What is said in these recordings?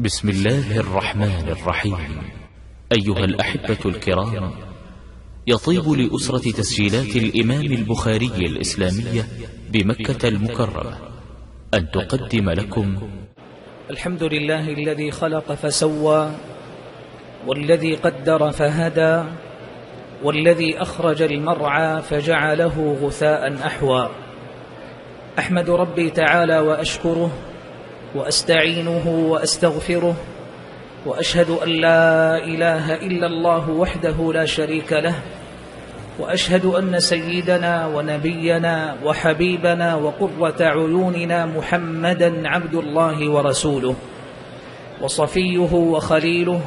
بسم الله الرحمن الرحيم. أيها الأحبة الكرام يطيب لأسرة تسجيلات الإمام البخاري الإسلامية بمكة المكرمة أن تقدم لكم. الحمد لله الذي خلق فسوى والذي قدر فهدى والذي أخرج المرعى فجعله غثاء أحوى. أحمد ربي تعالى وأشكره وأستعينه وأستغفره وأشهد أن لا إله إلا الله وحده لا شريك له وأشهد أن سيدنا ونبينا وحبيبنا وقرة عيوننا محمدا عبد الله ورسوله وصفيه وخليله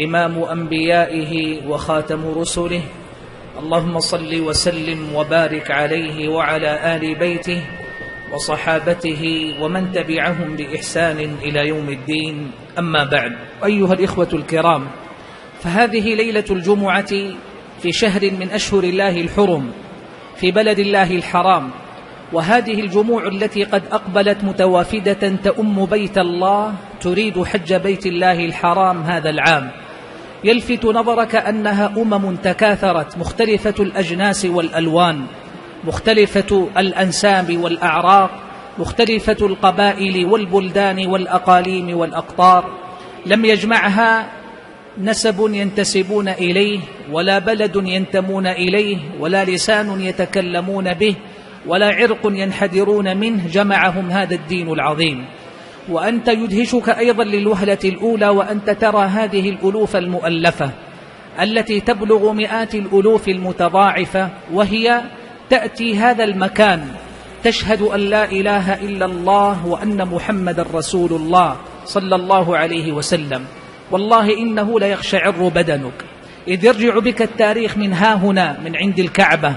إمام أنبيائه وخاتم رسله. اللهم صل وسلم وبارك عليه وعلى آل بيته وصحابته ومن تبعهم بإحسان إلى يوم الدين. أما بعد أيها الإخوة الكرام فهذه ليلة الجمعة في شهر من أشهر الله الحرم في بلد الله الحرام وهذه الجموع التي قد أقبلت متوافدة تأم بيت الله تريد حج بيت الله الحرام هذا العام. يلفت نظرك أنها أمم تكاثرت مختلفة الأجناس والألوان. مختلفة الأنساب والأعراق مختلفة القبائل والبلدان والأقاليم والأقطار. لم يجمعها نسب ينتسبون إليه ولا بلد ينتمون إليه ولا لسان يتكلمون به ولا عرق ينحدرون منه جمعهم هذا الدين العظيم. وأنت يدهشك أيضا للوهلة الأولى وأنت ترى هذه الألوف المؤلفة التي تبلغ مئات الألوف المتضاعفة وهي تأتي هذا المكان تشهد أن لا إله إلا الله وأن محمد رسول الله صلى الله عليه وسلم. والله إنه ليخشعر بدنك. إذ يرجع بك التاريخ من ها هنا من عند الكعبة.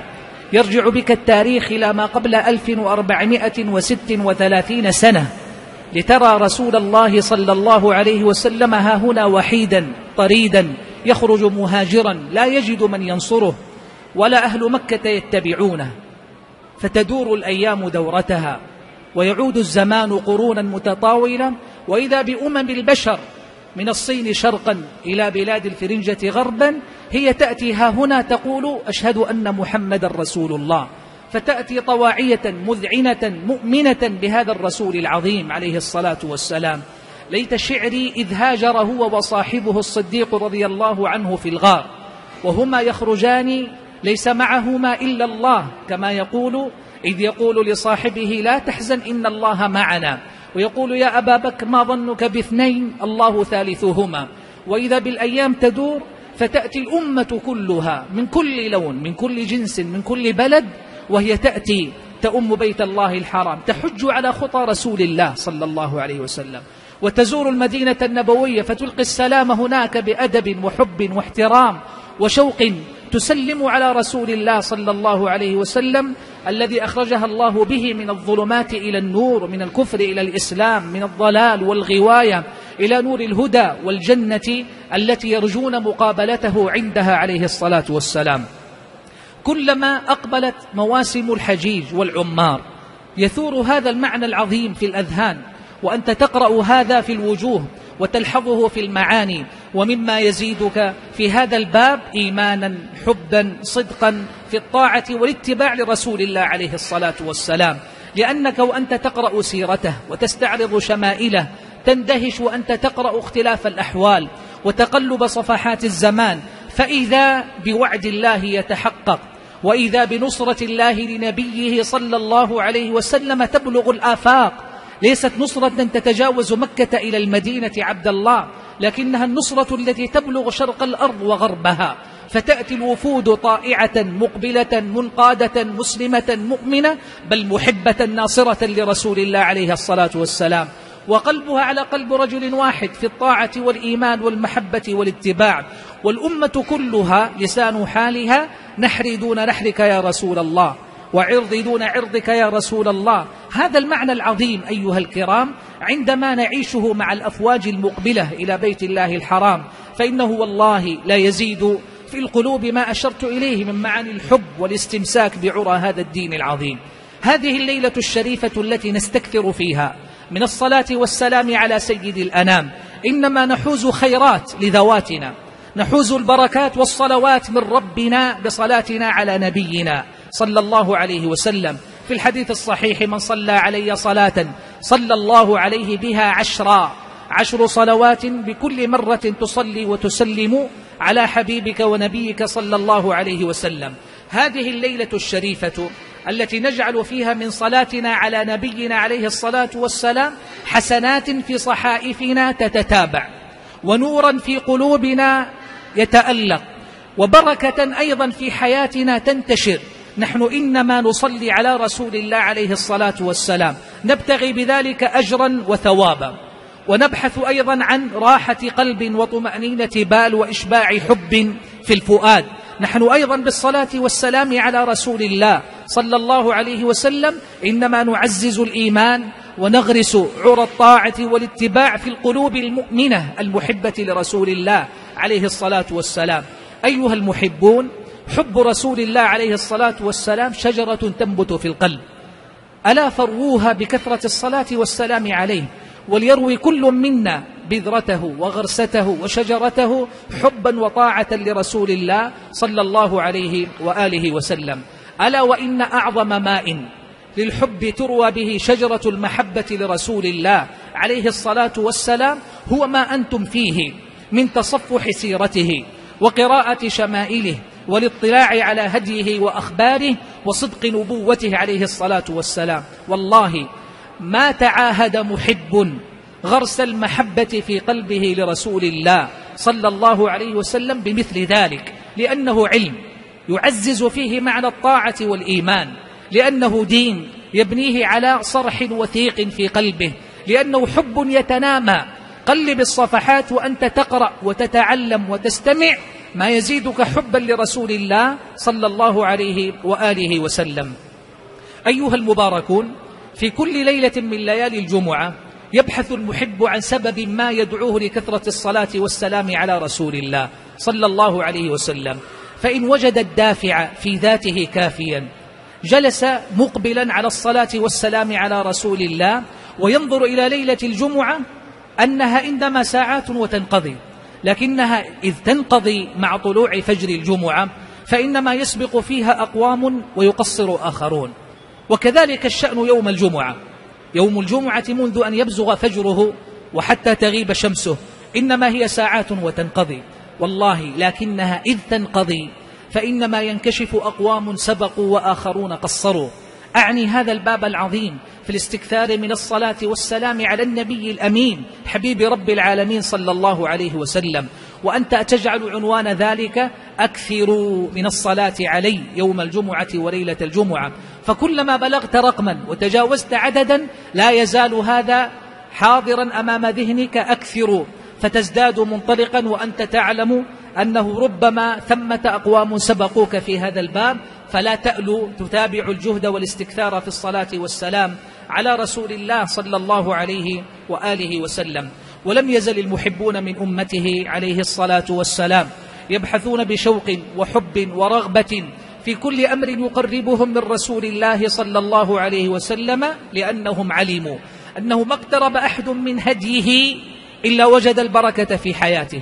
يرجع بك التاريخ إلى ما قبل 1436 سنة. لترى رسول الله صلى الله عليه وسلم ها هنا وحيدا طريدا يخرج مهاجرا لا يجد من ينصره. ولا أهل مكة يتبعونه فتدور الأيام دورتها ويعود الزمان قرونا متطاولة وإذا بأمم البشر من الصين شرقا إلى بلاد الفرنجة غربا هي تأتي ها هنا تقول أشهد أن محمد رسول الله فتأتي طواعية مذعنة مؤمنة بهذا الرسول العظيم عليه الصلاة والسلام ليت شعري إذ هاجر هو وصاحبه الصديق رضي الله عنه في الغار وهما يخرجان ليس معهما إلا الله كما يقول إذ يقول لصاحبه لا تحزن إن الله معنا. ويقول يا أبا بكر ما ظنك باثنين؟ الله ثالثهما. وإذا بالأيام تدور فتأتي الأمة كلها من كل لون من كل جنس من كل بلد وهي تأتي تأم بيت الله الحرام تحج على خطى رسول الله صلى الله عليه وسلم. وتزور المدينة النبوية فتلقي السلام هناك بأدب وحب واحترام وشوق تسلم على رسول الله صلى الله عليه وسلم الذي أخرجها الله به من الظلمات إلى النور من الكفر إلى الإسلام من الضلال والغواية إلى نور الهدى والجنة التي يرجون مقابلته عندها عليه الصلاة والسلام. كلما أقبلت مواسم الحجيج والعمار يثور هذا المعنى العظيم في الأذهان وأنت تقرأ هذا في الوجوه وتلحظه في المعاني ومما يزيدك في هذا الباب إيمانا حبا صدقا في الطاعة والاتباع لرسول الله عليه الصلاة والسلام. لأنك وأنت تقرأ سيرته وتستعرض شمائله تندهش وأنت تقرأ اختلاف الأحوال وتقلب صفحات الزمان. فإذا بوعد الله يتحقق وإذا بنصرة الله لنبيه صلى الله عليه وسلم تبلغ الآفاق ليست نصرة تتجاوز مكة إلى المدينة عبد الله لكنها النصرة التي تبلغ شرق الأرض وغربها. فتأتي الوفود طائعة مقبلة منقادة مسلمة مؤمنة بل محبة ناصرة لرسول الله عليه الصلاة والسلام. وقلبها على قلب رجل واحد في الطاعة والإيمان والمحبة والاتباع. والأمة كلها لسان حالها نحري دون نحرك يا رسول الله. وعرضي دون عرضك يا رسول الله. هذا المعنى العظيم أيها الكرام عندما نعيشه مع الأفواج المقبلة إلى بيت الله الحرام فإنه والله لا يزيد في القلوب ما أشرت إليه من معاني الحب والاستمساك بعرى هذا الدين العظيم. هذه الليلة الشريفة التي نستكثر فيها من الصلاة والسلام على سيد الأنام. إنما نحوز خيرات لذواتنا. نحوز البركات والصلوات من ربنا بصلاتنا على نبينا. صلى الله عليه وسلم. في الحديث الصحيح من صلى علي صلاة صلى الله عليه بها عشرا عشر صلوات بكل مرة تصلي وتسلم على حبيبك ونبيك صلى الله عليه وسلم. هذه الليلة الشريفة التي نجعل فيها من صلاتنا على نبينا عليه الصلاة والسلام حسنات في صحائفنا تتتابع ونورا في قلوبنا يتألق وبركة أيضا في حياتنا تنتشر. نحن إنما نصلي على رسول الله عليه الصلاة والسلام. نبتغي بذلك أجرا وثوابا. ونبحث أيضا عن راحة قلب وطمأنينة بال وإشباع حب في الفؤاد. نحن أيضا بالصلاة والسلام على رسول الله صلى الله عليه وسلم. إنما نعزز الإيمان ونغرس عرى الطاعة والاتباع في القلوب المؤمنة المحبة لرسول الله عليه الصلاة والسلام. أيها المحبون حب رسول الله عليه الصلاة والسلام شجرة تنبت في القلب. ألا فروها بكثرة الصلاة والسلام عليه وليروي كل منا بذرته وغرسته وشجرته حبا وطاعة لرسول الله صلى الله عليه وآله وسلم. ألا وإن أعظم ماء للحب تروى به شجرة المحبة لرسول الله عليه الصلاة والسلام هو ما أنتم فيه من تصفح سيرته وقراءة شمائله والاطلاع على هديه وأخباره وصدق نبوته عليه الصلاة والسلام. والله ما تعاهد محب غرس المحبة في قلبه لرسول الله صلى الله عليه وسلم بمثل ذلك لأنه علم يعزز فيه معنى الطاعة والإيمان لأنه دين يبنيه على صرح وثيق في قلبه لأنه حب يتنامى. قلب الصفحات وأنت تقرأ وتتعلم وتستمع ما يزيدك حبا لرسول الله صلى الله عليه وآله وسلم. أيها المباركون في كل ليلة من ليالي الجمعة يبحث المحب عن سبب ما يدعوه لكثرة الصلاة والسلام على رسول الله صلى الله عليه وسلم. فإن وجد الدافع في ذاته كافيا جلس مقبلا على الصلاة والسلام على رسول الله وينظر إلى ليلة الجمعة أنها إنما ساعات وتنقضي. لكنها إذ تنقضي مع طلوع فجر الجمعة فإنما يسبق فيها أقوام ويقصر آخرون. وكذلك الشأن يوم الجمعة. يوم الجمعة منذ أن يبزغ فجره وحتى تغيب شمسه إنما هي ساعات وتنقضي. والله لكنها إذ تنقضي فإنما ينكشف أقوام سبقوا وآخرون قصروا. أعني هذا الباب العظيم في الاستكثار من الصلاة والسلام على النبي الأمين حبيب رب العالمين صلى الله عليه وسلم. وأنت تجعل عنوان ذلك أكثروا من الصلاة علي يوم الجمعة وليلة الجمعة. فكلما بلغت رقما وتجاوزت عددا لا يزال هذا حاضرا أمام ذهنك أكثر. فتزداد منطلقا وأنت تعلم أنه ربما ثمة أقوام سبقوك في هذا الباب. فلا تألو تتابع الجهد والاستكثار في الصلاة والسلام. على رسول الله صلى الله عليه وآله وسلم. ولم يزل المحبون من أمته عليه الصلاة والسلام يبحثون بشوق وحب ورغبة في كل أمر يقربهم من رسول الله صلى الله عليه وسلم لأنهم علموا أنه ما اقترب أحد من هديه إلا وجد البركة في حياته.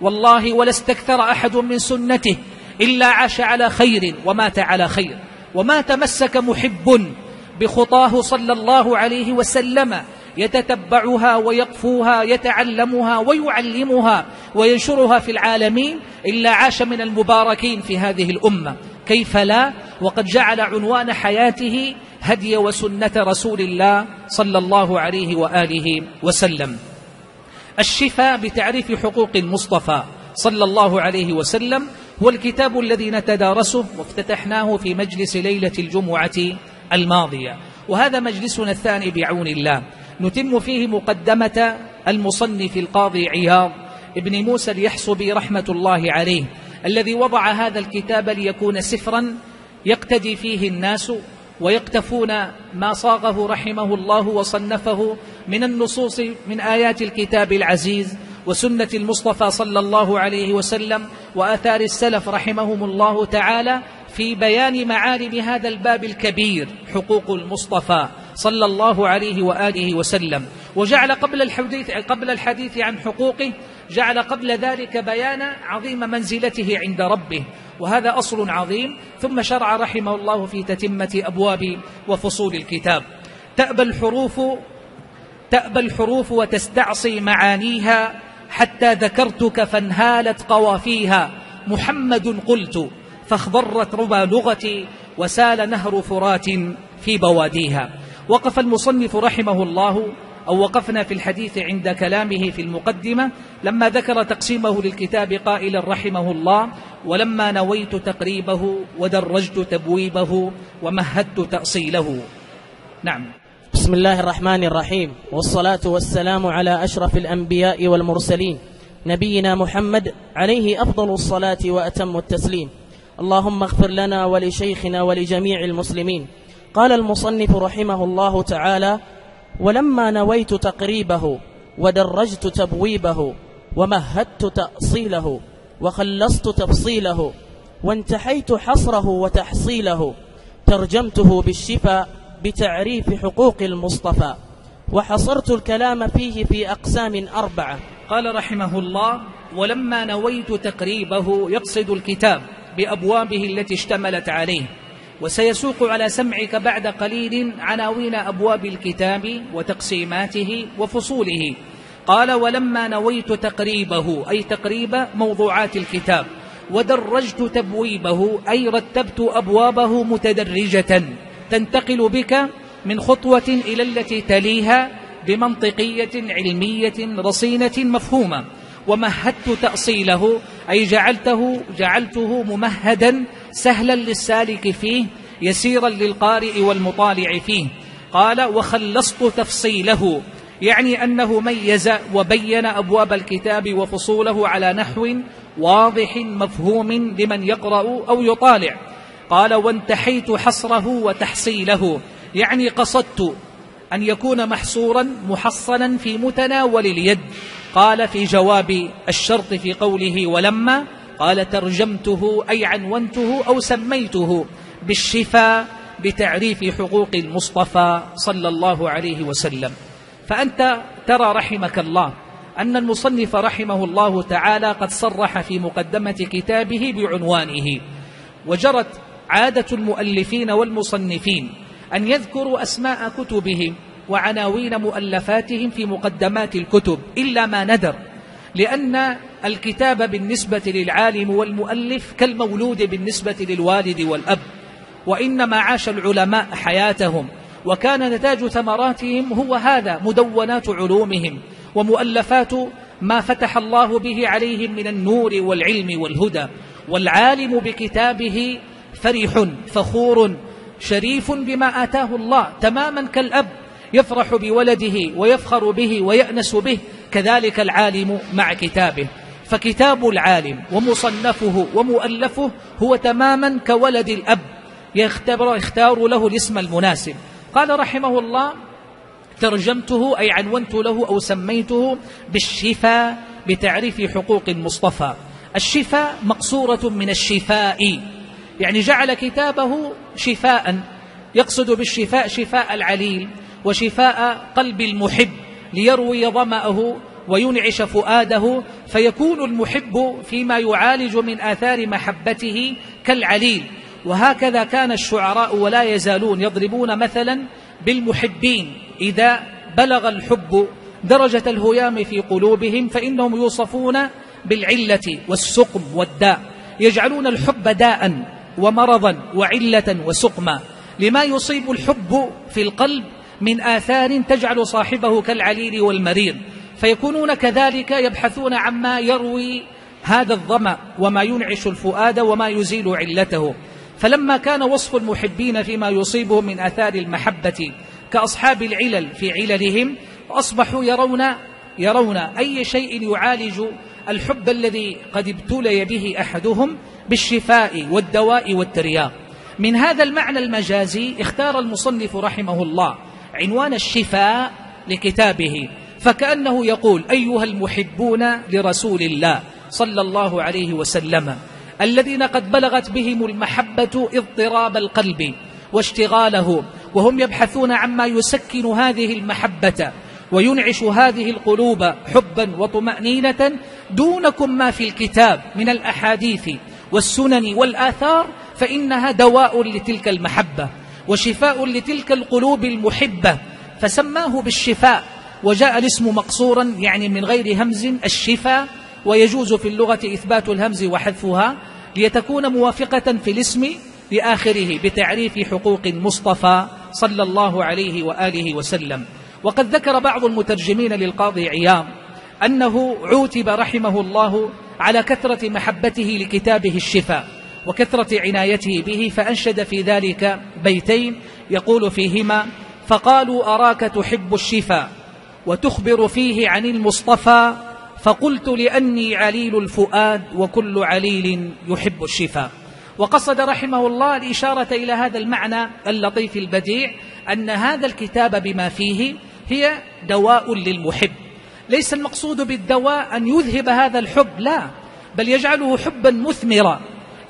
والله ولا استكثر أحد من سنته إلا عاش على خير ومات على خير. وما تمسك محب بخطاه صلى الله عليه وسلم يتتبعها ويقفوها يتعلمها ويعلمها وينشرها في العالمين إلا عاش من المباركين في هذه الأمة. كيف لا؟ وقد جعل عنوان حياته هدي وسنة رسول الله صلى الله عليه وآله وسلم. الشفاء بتعريف حقوق المصطفى صلى الله عليه وسلم هو الكتاب الذي نتدارسه وافتتحناه في مجلس ليلة الجمعة الماضية. وهذا مجلسنا الثاني بعون الله. نتم فيه مقدمة المصنف القاضي عياض ابن موسى اليحصبي رحمة الله عليه الذي وضع هذا الكتاب ليكون سفرا يقتدي فيه الناس ويقتفون ما صاغه رحمه الله وصنفه من النصوص من آيات الكتاب العزيز وسنة المصطفى صلى الله عليه وسلم وآثار السلف رحمهم الله تعالى في بيان معالم هذا الباب الكبير حقوق المصطفى صلى الله عليه وآله وسلم. وجعل قبل الحديث قبل الحديث عن حقوقه جعل قبل ذلك بيان عظيم منزلته عند ربه. وهذا أصل عظيم. ثم شرع رحمه الله في تتمة أبواب وفصول الكتاب. تأبى الحروف تأبى الحروف وتستعصي معانيها حتى ذكرتك فانهالت قوافيها. محمد قلت فاخضرت ربى لغتي وسال نهر فرات في بواديها. وقف المصنف رحمه الله أو وقفنا في الحديث عند كلامه في المقدمة لما ذكر تقسيمه للكتاب قائلا رحمه الله ولما نويت تقريبه ودرجت تبويبه ومهدت تأصيله. نعم. بسم الله الرحمن الرحيم والصلاة والسلام على أشرف الأنبياء والمرسلين نبينا محمد عليه أفضل الصلاة وأتم التسليم. اللهم اغفر لنا ولشيخنا ولجميع المسلمين. قال المصنف رحمه الله تعالى ولما نويت تقريبه ودرجت تبويبه ومهدت تأصيله وخلصت تفصيله وانتحيت حصره وتحصيله ترجمته بالشفاء بتعريف حقوق المصطفى وحصرت الكلام فيه في أقسام أربعة. قال رحمه الله ولما نويت تقريبه يقصد الكتاب بأبوابه التي اشتملت عليه. وسيسوق على سمعك بعد قليل عناوين أبواب الكتاب وتقسيماته وفصوله. قال ولما نويت تقريبه أي تقريب موضوعات الكتاب. ودرجت تبويبه أي رتبت أبوابه متدرجة. تنتقل بك من خطوة إلى التي تليها بمنطقية علمية رصينة مفهومة. ومهدت تأصيله أي جعلته جعلته ممهدا سهلا للسالك فيه يسيرا للقارئ والمطالع فيه. قال وخلصت تفصيله. يعني أنه ميز وبين أبواب الكتاب وفصوله على نحو واضح مفهوم لمن يقرأ أو يطالع. قال وانتحيت حصره وتحصيله. يعني قصدت أن يكون محصورا محصنا في متناول اليد. قال في جواب الشرط في قوله ولما قال ترجمته أي عنونته أو سميته بالشفاء بتعريف حقوق المصطفى صلى الله عليه وسلم. فأنت ترى رحمك الله أن المصنف رحمه الله تعالى قد صرح في مقدمة كتابه بعنوانه. وجرت عادة المؤلفين والمصنفين أن يذكروا أسماء كتبهم وعناوين مؤلفاتهم في مقدمات الكتب إلا ما ندر لأن الكتاب بالنسبة للعالم والمؤلف كالمولود بالنسبة للوالد والأب وإنما عاش العلماء حياتهم وكان نتاج ثمراتهم هو هذا مدونات علومهم ومؤلفات ما فتح الله به عليهم من النور والعلم والهدى والعالم بكتابه فرح فخور شريف بما آتاه الله تماما كالأب. يفرح بولده ويفخر به ويأنس به كذلك العالم مع كتابه. فكتاب العالم ومصنفه ومؤلفه هو تماما كولد الأب يختبر يختار له الاسم المناسب. قال رحمه الله ترجمته أي عنونت له أو سميته بالشفاء بتعريف حقوق المصطفى. الشفاء مقصورة من الشفاء يعني جعل كتابه شفاء يقصد بالشفاء شفاء العليل وشفاء قلب المحب ليروي ظمأه وينعش فؤاده فيكون المحب فيما يعالج من آثار محبته كالعليل. وهكذا كان الشعراء ولا يزالون يضربون مثلا بالمحبين إذا بلغ الحب درجة الهيام في قلوبهم فإنهم يوصفون بالعلة والسقم والداء. يجعلون الحب داء ومرضا وعلة وسقما. لما يصيب الحب في القلب من آثار تجعل صاحبه كالعليل والمريض. فيكونون كذلك يبحثون عما يروي هذا الظمأ وما ينعش الفؤاد وما يزيل علته. فلما كان وصف المحبين فيما يصيبهم من آثار المحبة كأصحاب العلل في عللهم أصبحوا يرون يرون أي شيء يعالج الحب الذي قد ابتلي به أحدهم بالشفاء والدواء والترياق. من هذا المعنى المجازي اختار المصنف رحمه الله عنوان الشفاء لكتابه فكأنه يقول أيها المحبون لرسول الله صلى الله عليه وسلم الذين قد بلغت بهم المحبة اضطراب القلب واشتغاله وهم يبحثون عما يسكن هذه المحبة وينعش هذه القلوب حبا وطمأنينة دونكم ما في الكتاب من الأحاديث والسنن والآثار فإنها دواء لتلك المحبة. وشفاء لتلك القلوب المحبة فسماه بالشفاء وجاء الاسم مقصورا يعني من غير همز الشفاء ويجوز في اللغة إثبات الهمز وحذفها ليتكون موافقة في الاسم لآخره بتعريف حقوق المصطفى صلى الله عليه وآله وسلم. وقد ذكر بعض المترجمين للقاضي عيام أنه عوتب رحمه الله على كثرة محبته لكتابه الشفاء. وكثرة عنايته به فأنشد في ذلك بيتين يقول فيهما فقالوا أراك تحب الشفاء وتخبر فيه عن المصطفى فقلت لأني عليل الفؤاد وكل عليل يحب الشفاء. وقصد رحمه الله الإشارة إلى هذا المعنى اللطيف البديع أن هذا الكتاب بما فيه هي دواء للمحب. ليس المقصود بالدواء أن يذهب هذا الحب لا بل يجعله حبا مثمرا.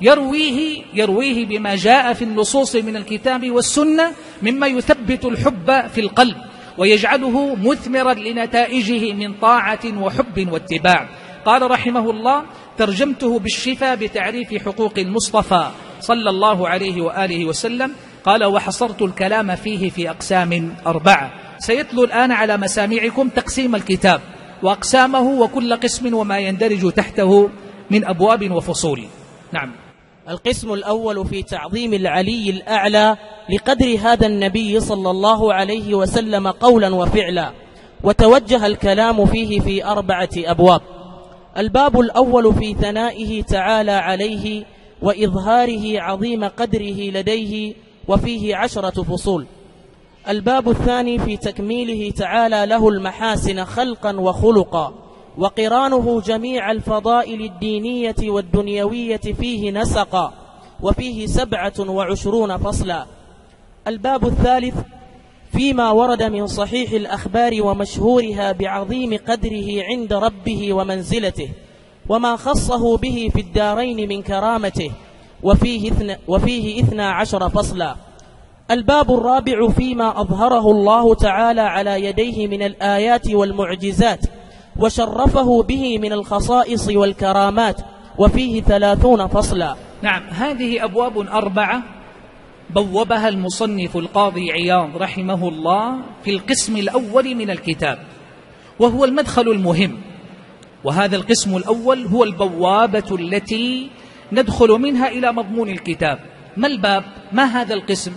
يرويه يرويه بما جاء في النصوص من الكتاب والسنة مما يثبت الحب في القلب ويجعله مثمرا لنتائجه من طاعة وحب واتباع. قال رحمه الله ترجمته بالشفاء بتعريف حقوق المصطفى صلى الله عليه وآله وسلم. قال وحصرت الكلام فيه في أقسام أربعة. سيتلو الآن على مسامعكم تقسيم الكتاب وأقسامه وكل قسم وما يندرج تحته من أبواب وفصول. نعم. القسم الأول في تعظيم العلي الأعلى لقدر هذا النبي صلى الله عليه وسلم قولا وفعلا وتوجه الكلام فيه في أربعة أبواب. الباب الأول في ثنائه تعالى عليه وإظهاره عظيم قدره لديه وفيه عشرة فصول. الباب الثاني في تكميله تعالى له المحاسن خلقا وخلقا. وقرانه جميع الفضائل الدينية والدنيوية فيه نسقا وفيه سبعة وعشرون فصلا. الباب الثالث فيما ورد من صحيح الأخبار ومشهورها بعظيم قدره عند ربه ومنزلته وما خصه به في الدارين من كرامته وفيه اثنى, وفيه اثنى عشر فصلا. الباب الرابع فيما أظهره الله تعالى على يديه من الآيات والمعجزات وشرفه به من الخصائص والكرامات وفيه ثلاثون فصلا نعم هذه أبواب أربعة بوبها المصنف القاضي عياض رحمه الله في القسم الأول من الكتاب وهو المدخل المهم وهذا القسم الأول هو البوابة التي ندخل منها إلى مضمون الكتاب ما الباب؟ ما هذا القسم؟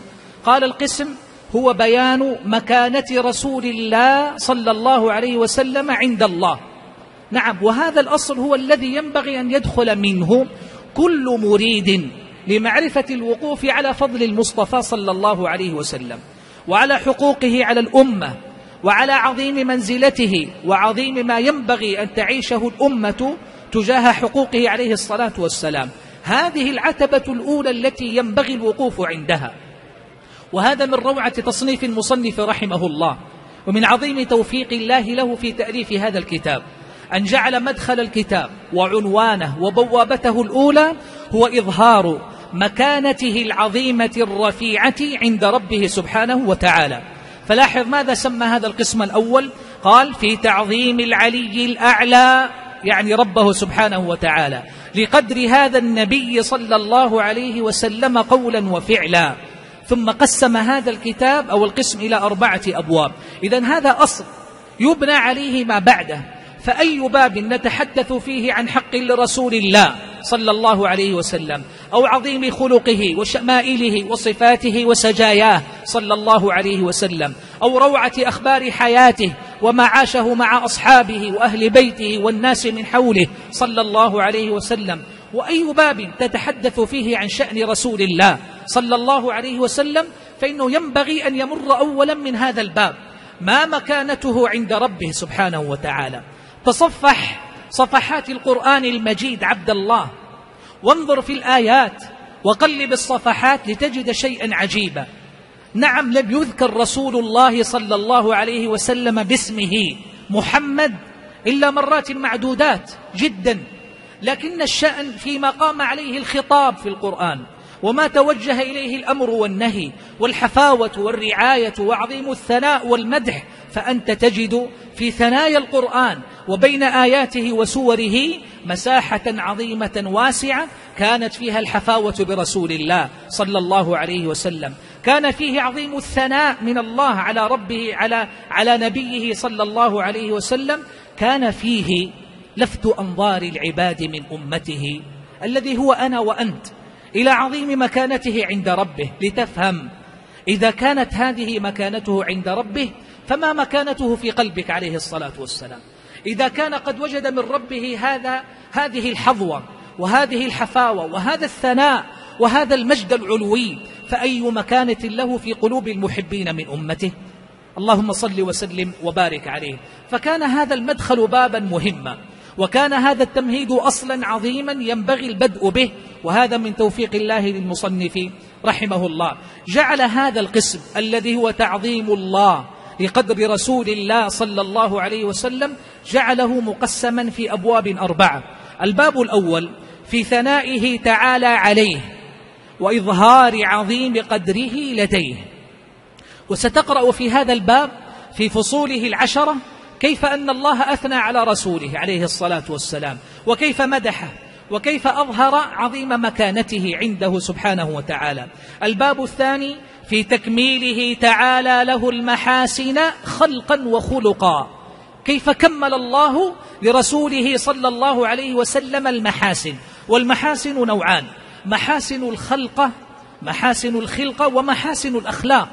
قال القسم هو بيان مكانة رسول الله صلى الله عليه وسلم عند الله. نعم وهذا الأصل هو الذي ينبغي أن يدخل منه كل مريد لمعرفة الوقوف على فضل المصطفى صلى الله عليه وسلم وعلى حقوقه على الأمة وعلى عظيم منزلته وعظيم ما ينبغي أن تعيشه الأمة تجاه حقوقه عليه الصلاة والسلام. هذه العتبة الأولى التي ينبغي الوقوف عندها. وهذا من روعة تصنيف المصنف رحمه الله ومن عظيم توفيق الله له في تأليف هذا الكتاب. أن جعل مدخل الكتاب وعنوانه وبوابته الأولى هو إظهار مكانته العظيمة الرفيعة عند ربه سبحانه وتعالى. فلاحظ ماذا سمى هذا القسم الأول؟ قال في تعظيم العلي الأعلى يعني ربه سبحانه وتعالى. لقدر هذا النبي صلى الله عليه وسلم قولا وفعلا ثم قسم هذا الكتاب أو القسم إلى أربعة أبواب. إذا هذا أصل يبنى عليه ما بعده. فأي باب نتحدث فيه عن حق لرسول الله صلى الله عليه وسلم أو عظيم خلقه وشمائله وصفاته وسجاياه صلى الله عليه وسلم أو روعة أخبار حياته وما عاشه مع أصحابه وأهل بيته والناس من حوله صلى الله عليه وسلم وأي باب تتحدث فيه عن شأن رسول الله صلى الله عليه وسلم فإنه ينبغي أن يمر أولا من هذا الباب. ما مكانته عند ربه سبحانه وتعالى. تصفح صفحات القرآن المجيد عبد الله. وانظر في الآيات وقلب الصفحات لتجد شيئا عجيبا. نعم لم يذكر رسول الله صلى الله عليه وسلم باسمه محمد إلا مرات معدودات جدا. لكن الشأن فيما قام عليه الخطاب في القرآن وما توجه إليه الأمر والنهي والحفاوة والرعاية وعظيم الثناء والمدح فأنت تجد في ثنايا القرآن وبين آياته وسوره مساحة عظيمة واسعة كانت فيها الحفاوة برسول الله صلى الله عليه وسلم. كان فيه عظيم الثناء من الله على ربه على على نبيه صلى الله عليه وسلم. كان فيه لفت أنظار العباد من أمته الذي هو أنا وأنت إلى عظيم مكانته عند ربه لتفهم إذا كانت هذه مكانته عند ربه فما مكانته في قلبك عليه الصلاة والسلام؟ إذا كان قد وجد من ربه هذا هذه الحظوة وهذه الحفاوة وهذا الثناء وهذا المجد العلوي فأي مكانة له في قلوب المحبين من أمته؟ اللهم صل وسلم وبارك عليه. فكان هذا المدخل بابا مهما. وكان هذا التمهيد أصلا عظيما ينبغي البدء به وهذا من توفيق الله للمصنف رحمه الله. جعل هذا القسم الذي هو تعظيم الله لقدر رسول الله صلى الله عليه وسلم جعله مقسما في أبواب أربعة. الباب الأول في ثنائه تعالى عليه وإظهار عظيم قدره لديه. وستقرأ في هذا الباب في فصوله العشرة كيف أن الله أثنى على رسوله عليه الصلاة والسلام وكيف مدحه وكيف أظهر عظيم مكانته عنده سبحانه وتعالى. الباب الثاني في تكميله تعالى له المحاسن خلقا وخلقا. كيف كمل الله لرسوله صلى الله عليه وسلم المحاسن؟ والمحاسن نوعان محاسن الخلقة محاسن الخلقة ومحاسن الأخلاق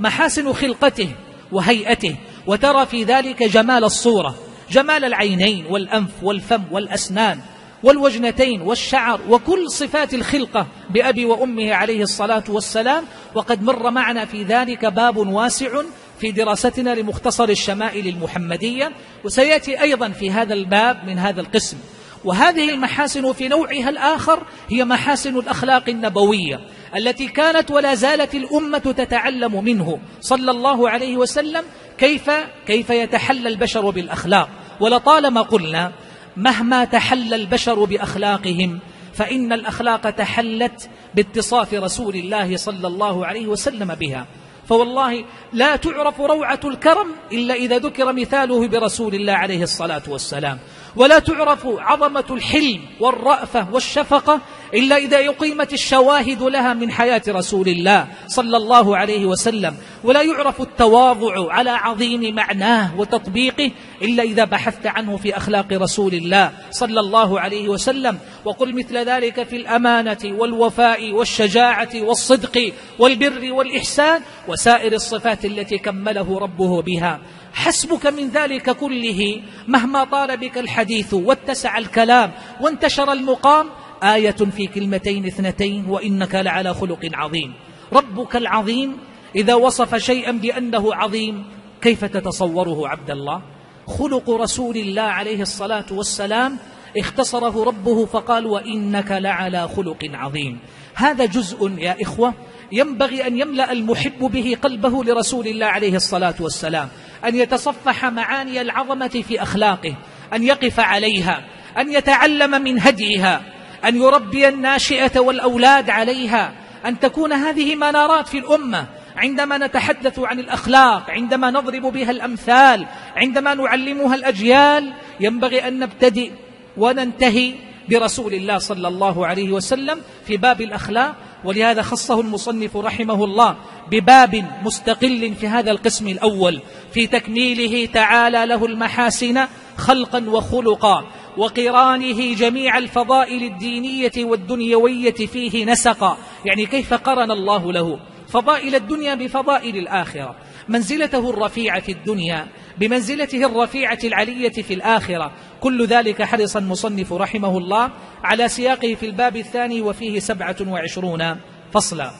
محاسن خلقته وهيئته. وترى في ذلك جمال الصورة جمال العينين والأنف والفم والأسنان والوجنتين والشعر وكل صفات الخلقة بأبي وأمه عليه الصلاة والسلام. وقد مر معنا في ذلك باب واسع في دراستنا لمختصر الشمائل المحمدية وسيأتي أيضا في هذا الباب من هذا القسم. وهذه المحاسن في نوعها الآخر هي محاسن الأخلاق النبوية التي كانت ولا زالت الأمة تتعلم منه. صلى الله عليه وسلم كيف؟ كيف يتحلى البشر بالأخلاق. ولطالما قلنا مهما تحلى البشر بأخلاقهم فإن الأخلاق تحلت باتصاف رسول الله صلى الله عليه وسلم بها. فوالله لا تعرف روعة الكرم إلا إذا ذكر مثاله برسول الله عليه الصلاة والسلام. ولا تعرف عظمة الحلم والرأفة والشفقة إلا إذا يقيمت الشواهد لها من حياة رسول الله صلى الله عليه وسلم ولا يعرف التواضع على عظيم معناه وتطبيقه إلا إذا بحثت عنه في أخلاق رسول الله صلى الله عليه وسلم. وقل مثل ذلك في الأمانة والوفاء والشجاعة والصدق والبر والإحسان وسائر الصفات التي كمله ربه بها. حسبك من ذلك كله مهما طال بك الحديث واتسع الكلام وانتشر المقام آية في كلمتين اثنتين وإنك لعلى خلق عظيم. ربك العظيم إذا وصف شيئا بأنه عظيم كيف تتصوره عبد الله؟ خلق رسول الله عليه الصلاة والسلام اختصره ربه فقال وإنك لعلى خلق عظيم. هذا جزء يا إخوة ينبغي أن يملأ المحب به قلبه لرسول الله عليه الصلاة والسلام. أن يتصفح معاني العظمة في أخلاقه أن يقف عليها أن يتعلم من هديها. أن يربي الناشئة والأولاد عليها أن تكون هذه منارات في الأمة. عندما نتحدث عن الأخلاق عندما نضرب بها الأمثال عندما نعلمها الأجيال ينبغي أن نبتدئ وننتهي برسول الله صلى الله عليه وسلم في باب الأخلاق. ولهذا خصه المصنف رحمه الله بباب مستقل في هذا القسم الأول في تكميله تعالى له المحاسن خلقا وخلقا. وقرانه جميع الفضائل الدينية والدنيوية فيه نسقا. يعني كيف قرن الله له فضائل الدنيا بفضائل الآخرة. منزلته الرفيعة في الدنيا بمنزلته الرفيعة العلية في الآخرة. كل ذلك حرص المصنف رحمه الله على سياقه في الباب الثاني وفيه سبعة وعشرون فصلا.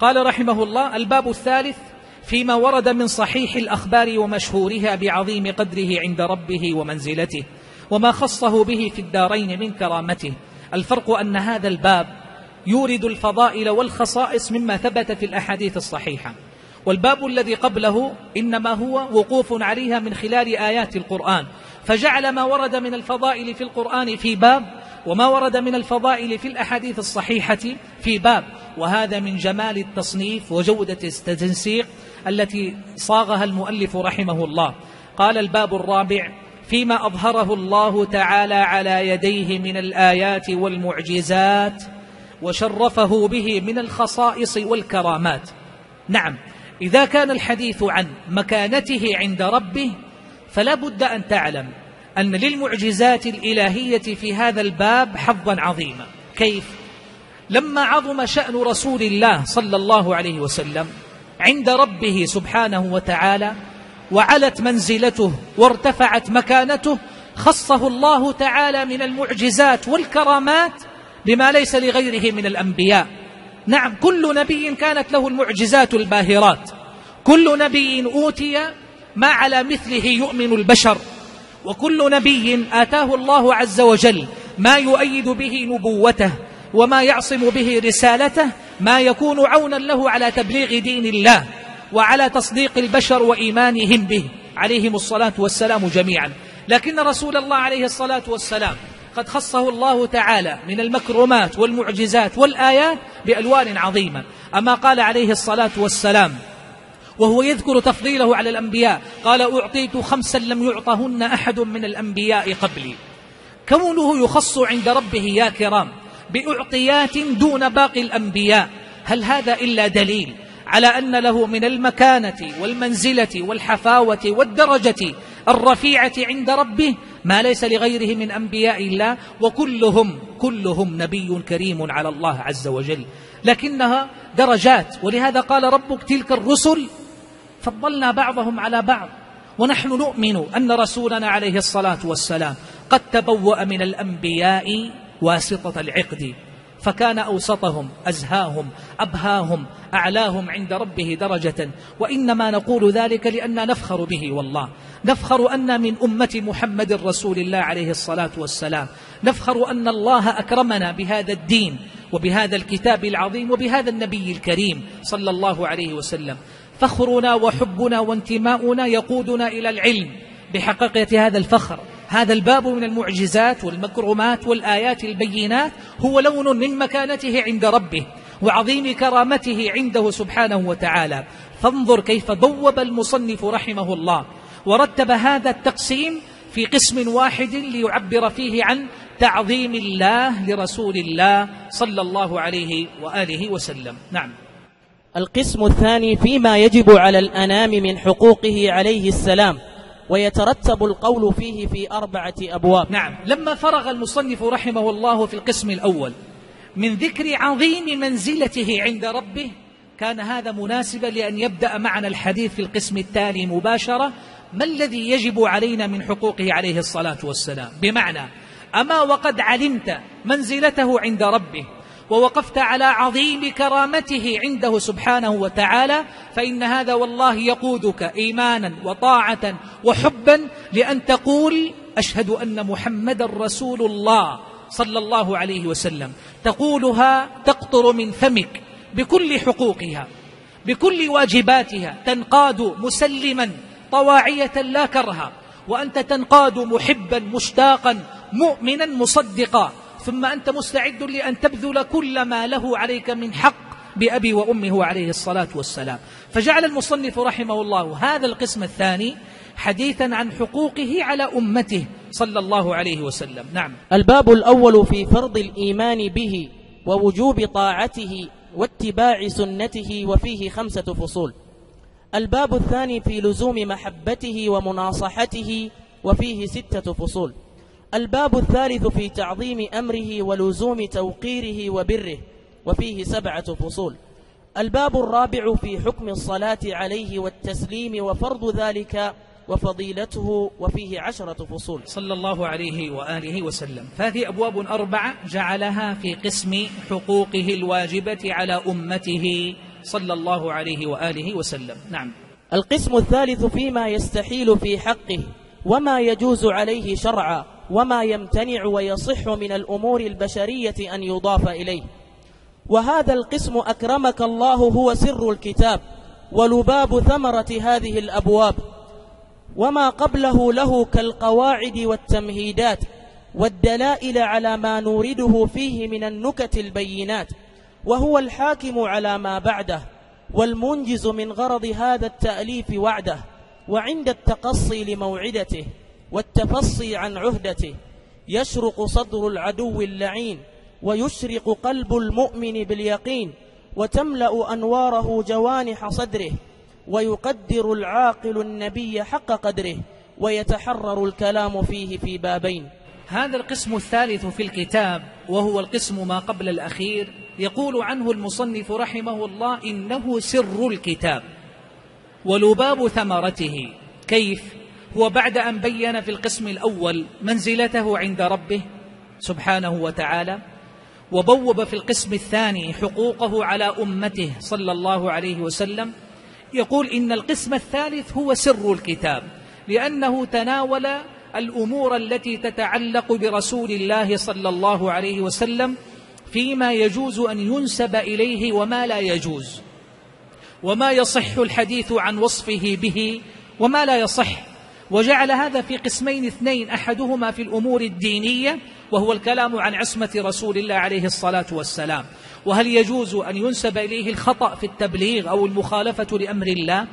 قال رحمه الله الباب الثالث فيما ورد من صحيح الأخبار ومشهورها بعظيم قدره عند ربه ومنزلته. وما خصه به في الدارين من كرامته. الفرق أن هذا الباب يورد الفضائل والخصائص مما ثبت في الأحاديث الصحيحة. والباب الذي قبله إنما هو وقوف عليها من خلال آيات القرآن. فجعل ما ورد من الفضائل في القرآن في باب وما ورد من الفضائل في الأحاديث الصحيحة في باب. وهذا من جمال التصنيف وجودة التنسيق التي صاغها المؤلف رحمه الله. قال الباب الرابع فيما أظهره الله تعالى على يديه من الآيات والمعجزات وشرفه به من الخصائص والكرامات نعم إذا كان الحديث عن مكانته عند ربه فلا بد أن تعلم أن للمعجزات الإلهية في هذا الباب حظا عظيما كيف؟ لما عظم شأن رسول الله صلى الله عليه وسلم عند ربه سبحانه وتعالى وعلت منزلته وارتفعت مكانته خصه الله تعالى من المعجزات والكرامات بما ليس لغيره من الأنبياء. نعم كل نبي كانت له المعجزات الباهرات. كل نبي أوتي ما على مثله يؤمن البشر. وكل نبي آتاه الله عز وجل ما يؤيد به نبوته وما يعصم به رسالته ما يكون عونا له على تبليغ دين الله. وعلى تصديق البشر وإيمانهم به. عليهم الصلاة والسلام جميعا. لكن رسول الله عليه الصلاة والسلام قد خصه الله تعالى من المكرمات والمعجزات والآيات بألوان عظيمة. أما قال عليه الصلاة والسلام وهو يذكر تفضيله على الأنبياء قال أعطيت خمسا لم يعطهن أحد من الأنبياء قبلي. كونه يخص عند ربه يا كرام بأعطيات دون باقي الأنبياء هل هذا إلا دليل؟ على أن له من المكانة والمنزلة والحفاوة والدرجة الرفيعة عند ربه ما ليس لغيره من أنبياء الله وكلهم كلهم نبي كريم على الله عز وجل. لكنها درجات. ولهذا قال ربك تلك الرسل فضلنا بعضهم على بعض. ونحن نؤمن أن رسولنا عليه الصلاة والسلام قد تبوأ من الأنبياء واسطة العقد فكان أوسطهم أزهاهم أبهاهم أعلاهم عند ربه درجة وإنما نقول ذلك لأننا نفخر به والله. نفخر أن من أمة محمد رسول الله عليه الصلاة والسلام. نفخر أن الله أكرمنا بهذا الدين وبهذا الكتاب العظيم وبهذا النبي الكريم صلى الله عليه وسلم. فخرنا وحبنا وانتماؤنا يقودنا إلى العلم بحقيقة هذا الفخر. هذا الباب من المعجزات والمكرمات والآيات البينات هو لون من مكانته عند ربه. وعظيم كرامته عنده سبحانه وتعالى. فانظر كيف بوب المصنف رحمه الله. ورتب هذا التقسيم في قسم واحد ليعبر فيه عن تعظيم الله لرسول الله صلى الله عليه وآله وسلم. نعم. القسم الثاني فيما يجب على الأنام من حقوقه عليه السلام ويترتب القول فيه في أربعة أبواب. نعم. لما فرغ المصنف رحمه الله في القسم الأول من ذكر عظيم منزلته عند ربه. كان هذا مناسبا لأن يبدأ معنا الحديث في القسم التالي مباشرة. ما الذي يجب علينا من حقوقه عليه الصلاة والسلام؟ بمعنى أما وقد علمت منزلته عند ربه ووقفت على عظيم كرامته عنده سبحانه وتعالى فإن هذا والله يقودك إيمانا وطاعة وحبا لأن تقول أشهد أن محمد رسول الله. صلى الله عليه وسلم. تقولها تقطر من فمك بكل حقوقها بكل واجباتها. تنقاد مسلما طواعية لا كرها. وأنت تنقاد محبا مشتاقا مؤمنا مصدقا. ثم أنت مستعد لأن تبذل كل ما له عليك من حق بأبي وأمه عليه الصلاة والسلام. فجعل المصنف رحمه الله هذا القسم الثاني حديثا عن حقوقه على أمته صلى الله عليه وسلم. نعم. الباب الأول في فرض الإيمان به ووجوب طاعته واتباع سنته وفيه خمسة فصول. الباب الثاني في لزوم محبته ومناصحته وفيه ستة فصول. الباب الثالث في تعظيم أمره ولزوم توقيره وبره وفيه سبعة فصول. الباب الرابع في حكم الصلاة عليه والتسليم وفرض ذلك وفضيلته وفيه عشرة فصول. صلى الله عليه وآله وسلم. فهذه أبواب أربعة جعلها في قسم حقوقه الواجبة على أمته. صلى الله عليه وآله وسلم. نعم. القسم الثالث فيما يستحيل في حقه وما يجوز عليه شرعا وما يمتنع ويصح من الأمور البشرية أن يضاف إليه. وهذا القسم أكرمك الله هو سر الكتاب ولباب ثمرة هذه الأبواب. وما قبله له كالقواعد والتمهيدات والدلائل على ما نورده فيه من النكت البينات وهو الحاكم على ما بعده والمنجز من غرض هذا التأليف وعده وعند التقصي لموعدته والتفصي عن عهدته يشرق صدر العدو اللعين ويشرق قلب المؤمن باليقين وتملأ أنواره جوانح صدره ويقدر العاقل النبي حق قدره ويتحرر الكلام فيه في بابين. هذا القسم الثالث في الكتاب وهو القسم ما قبل الأخير يقول عنه المصنف رحمه الله إنه سر الكتاب ولباب ثمرته كيف؟ هو بعد أن بين في القسم الأول منزلته عند ربه سبحانه وتعالى وبوب في القسم الثاني حقوقه على أمته صلى الله عليه وسلم يقول إن القسم الثالث هو سر الكتاب لأنه تناول الأمور التي تتعلق برسول الله صلى الله عليه وسلم فيما يجوز أن ينسب إليه وما لا يجوز وما يصح الحديث عن وصفه به وما لا يصح. وجعل هذا في قسمين اثنين أحدهما في الأمور الدينية وهو الكلام عن عصمة رسول الله عليه الصلاة والسلام. وهل يجوز أن ينسب إليه الخطأ في التبليغ أو المخالفة لأمر الله؟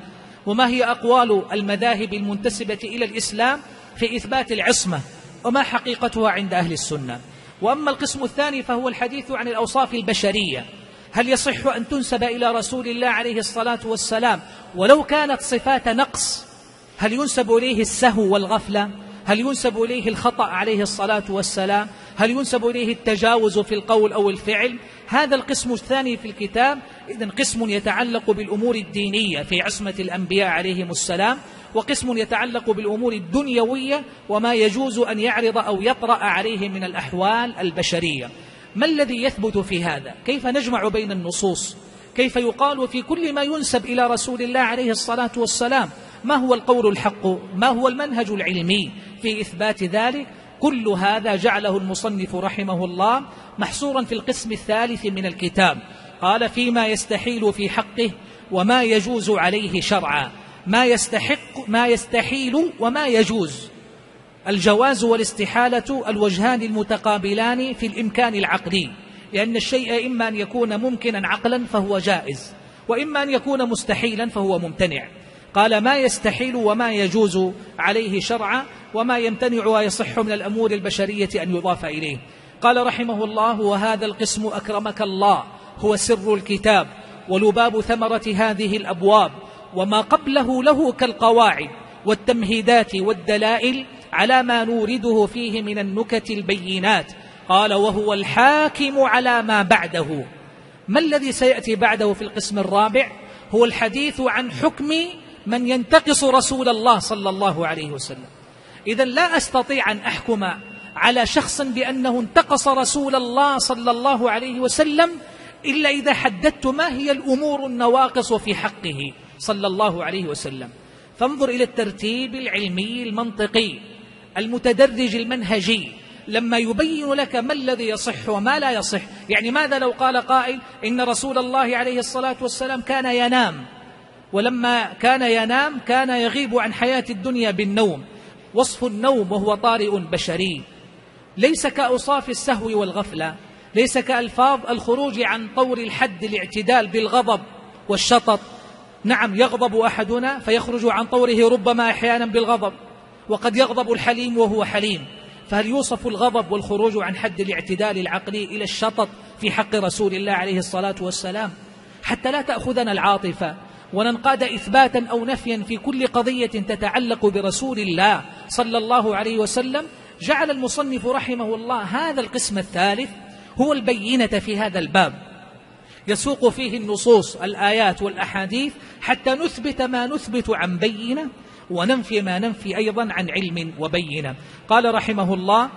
وما هي أقوال المذاهب المنتسبة إلى الإسلام في إثبات العصمة؟ وما حقيقتها عند أهل السنة؟ وأما القسم الثاني فهو الحديث عن الأوصاف البشرية. هل يصح أن تنسب إلى رسول الله عليه الصلاة والسلام ولو كانت صفات نقص؟ هل ينسب إليه السهو والغفلة؟ هل ينسب إليه الخطأ عليه الصلاة والسلام؟ هل ينسب إليه التجاوز في القول أو الفعل؟ هذا القسم الثاني في الكتاب إذن قسم يتعلق بالأمور الدينية في عصمة الأنبياء عليهم السلام وقسم يتعلق بالأمور الدنيوية وما يجوز أن يعرض أو يطرأ عليه من الأحوال البشرية. ما الذي يثبت في هذا؟ كيف نجمع بين النصوص؟ كيف يقال في كل ما ينسب إلى رسول الله عليه الصلاة والسلام؟ ما هو القول الحق؟ ما هو المنهج العلمي؟ في إثبات ذلك كل هذا جعله المصنف رحمه الله محصورا في القسم الثالث من الكتاب. قال فيما يستحيل في حقه وما يجوز عليه شرعا. ما يستحق ما يستحيل وما يجوز. الجواز والاستحالة الوجهان المتقابلان في الإمكان العقلي لأن الشيء إما أن يكون ممكنا عقلا فهو جائز وإما أن يكون مستحيلا فهو ممتنع. قال ما يستحيل وما يجوز عليه شرعا وما يمتنع ويصح من الأمور البشرية أن يضاف إليه. قال رحمه الله وهذا القسم أكرمك الله هو سر الكتاب ولباب ثمرة هذه الأبواب وما قبله له كالقواعد والتمهيدات والدلائل على ما نورده فيه من النكت البينات. قال وهو الحاكم على ما بعده. ما الذي سيأتي بعده في القسم الرابع؟ هو الحديث عن حكم من ينتقص رسول الله صلى الله عليه وسلم. إذا لا أستطيع أن أحكم على شخص بأنه انتقص رسول الله صلى الله عليه وسلم إلا إذا حددت ما هي الأمور النواقص في حقه صلى الله عليه وسلم. فانظر إلى الترتيب العلمي المنطقي المتدرج المنهجي لما يبين لك ما الذي يصح وما لا يصح. يعني ماذا لو قال قائل إن رسول الله عليه الصلاة والسلام كان ينام؟ ولما كان ينام كان يغيب عن حياة الدنيا بالنوم. وصف النوم وهو طارئ بشري. ليس كأوصاف السهو والغفلة. ليس كألفاظ الخروج عن طور الحد الاعتدال بالغضب والشطط. نعم يغضب أحدنا فيخرج عن طوره ربما أحيانا بالغضب. وقد يغضب الحليم وهو حليم. فهل يوصف الغضب والخروج عن حد الاعتدال العقلي إلى الشطط في حق رسول الله عليه الصلاة والسلام؟ حتى لا تأخذنا العاطفة. وننقاد إثباتا أو نفيا في كل قضية تتعلق برسول الله صلى الله عليه وسلم جعل المصنف رحمه الله هذا القسم الثالث هو البينة في هذا الباب. يسوق فيه النصوص الآيات والأحاديث حتى نثبت ما نثبت عن بينة وننفي ما ننفي أيضا عن علم وبينة. قال رحمه الله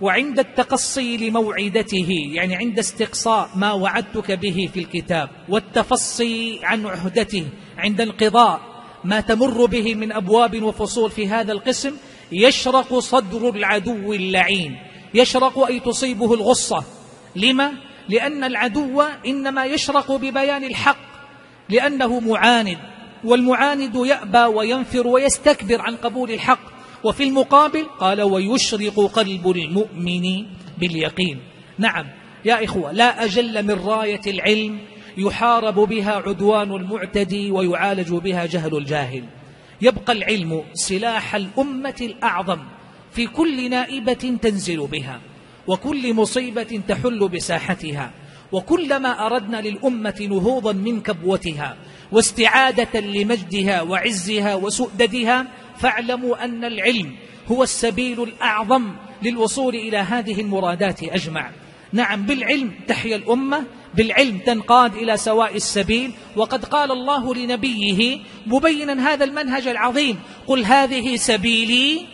وعند التقصي لموعدته يعني عند استقصاء ما وعدتك به في الكتاب والتفصي عن عهدته عند انقضاء ما تمر به من أبواب وفصول في هذا القسم يشرق صدر العدو اللعين يشرق أي تصيبه الغصة لما؟ لأن العدو إنما يشرق ببيان الحق لأنه معاند والمعاند يأبى وينفر ويستكبر عن قبول الحق وفي المقابل قال ويشرق قلب المؤمن باليقين. نعم يا إخوة لا أجل من راية العلم يحارب بها عدوان المعتدي ويعالج بها جهل الجاهل. يبقى العلم سلاح الأمة الأعظم في كل نائبة تنزل بها وكل مصيبة تحل بساحتها وكلما أردنا للأمة نهوضا من كبوتها واستعادة لمجدها وعزها وسؤددها فاعلموا أن العلم هو السبيل الأعظم للوصول إلى هذه المرادات أجمع. نعم بالعلم تحيا الأمة بالعلم تنقاد إلى سواء السبيل. وقد قال الله لنبيه مبينا هذا المنهج العظيم قل هذه سبيلي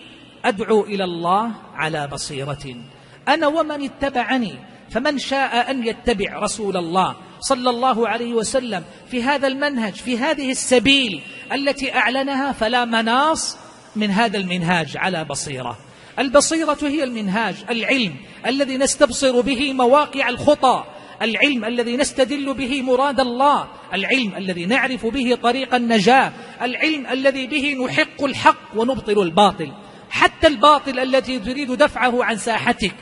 أدعو إلى الله على بصيرة. أنا ومن اتبعني فمن شاء أن يتبع رسول الله صلى الله عليه وسلم في هذا المنهج في هذه السبيل. التي أعلنها فلا مناص من هذا المنهاج على بصيرة. البصيرة هي المنهاج العلم الذي نستبصر به مواقع الخطى العلم الذي نستدل به مراد الله العلم الذي نعرف به طريق النجاة العلم الذي به نحق الحق ونبطل الباطل. حتى الباطل الذي تريد دفعه عن ساحتك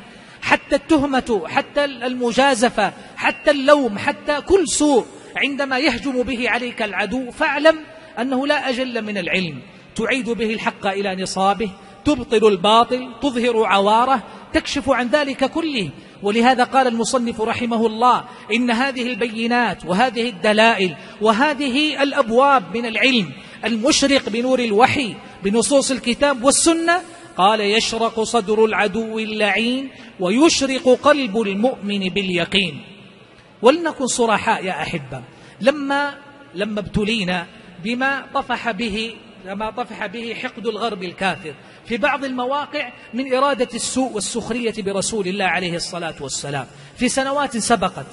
حتى التهمة حتى المجازفة حتى اللوم حتى كل سوء عندما يهجم به عليك العدو فاعلم أنه لا أجل من العلم. تعيد به الحق إلى نصابه تبطل الباطل تظهر عواره تكشف عن ذلك كله. ولهذا قال المصنف رحمه الله إن هذه البينات وهذه الدلائل وهذه الأبواب من العلم المشرق بنور الوحي بنصوص الكتاب والسنة قال يشرق صدر العدو اللعين ويشرق قلب المؤمن باليقين. ولنكن صرحاء يا أحبة لما لما ابتلينا بما طفح به لما طفح به حقد الغرب الكافر. في بعض المواقع من إرادة السوء والسخرية برسول الله عليه الصلاة والسلام. في سنوات سبقت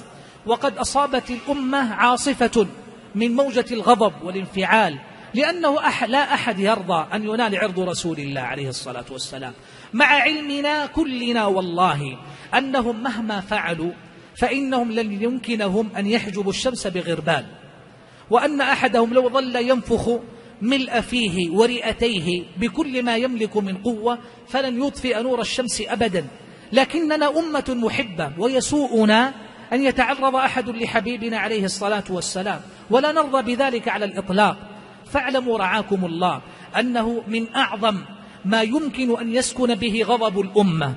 وقد أصابت الأمة عاصفة من موجة الغضب والانفعال لأنه لا أحد يرضى أن ينال عرض رسول الله عليه الصلاة والسلام. مع علمنا كلنا والله أنهم مهما فعلوا فإنهم لن يمكنهم أن يحجبوا الشمس بغربال. وأن أحدهم لو ظل ينفخ ملء فيه ورئتيه بكل ما يملك من قوة فلن يطفئ نور الشمس أبدا. لكننا أمة محبة ويسوءنا أن يتعرض أحد لحبيبنا عليه الصلاة والسلام. ولا نرضى بذلك على الإطلاق. فاعلموا رعاكم الله أنه من أعظم ما يمكن أن يسكن به غضب الأمة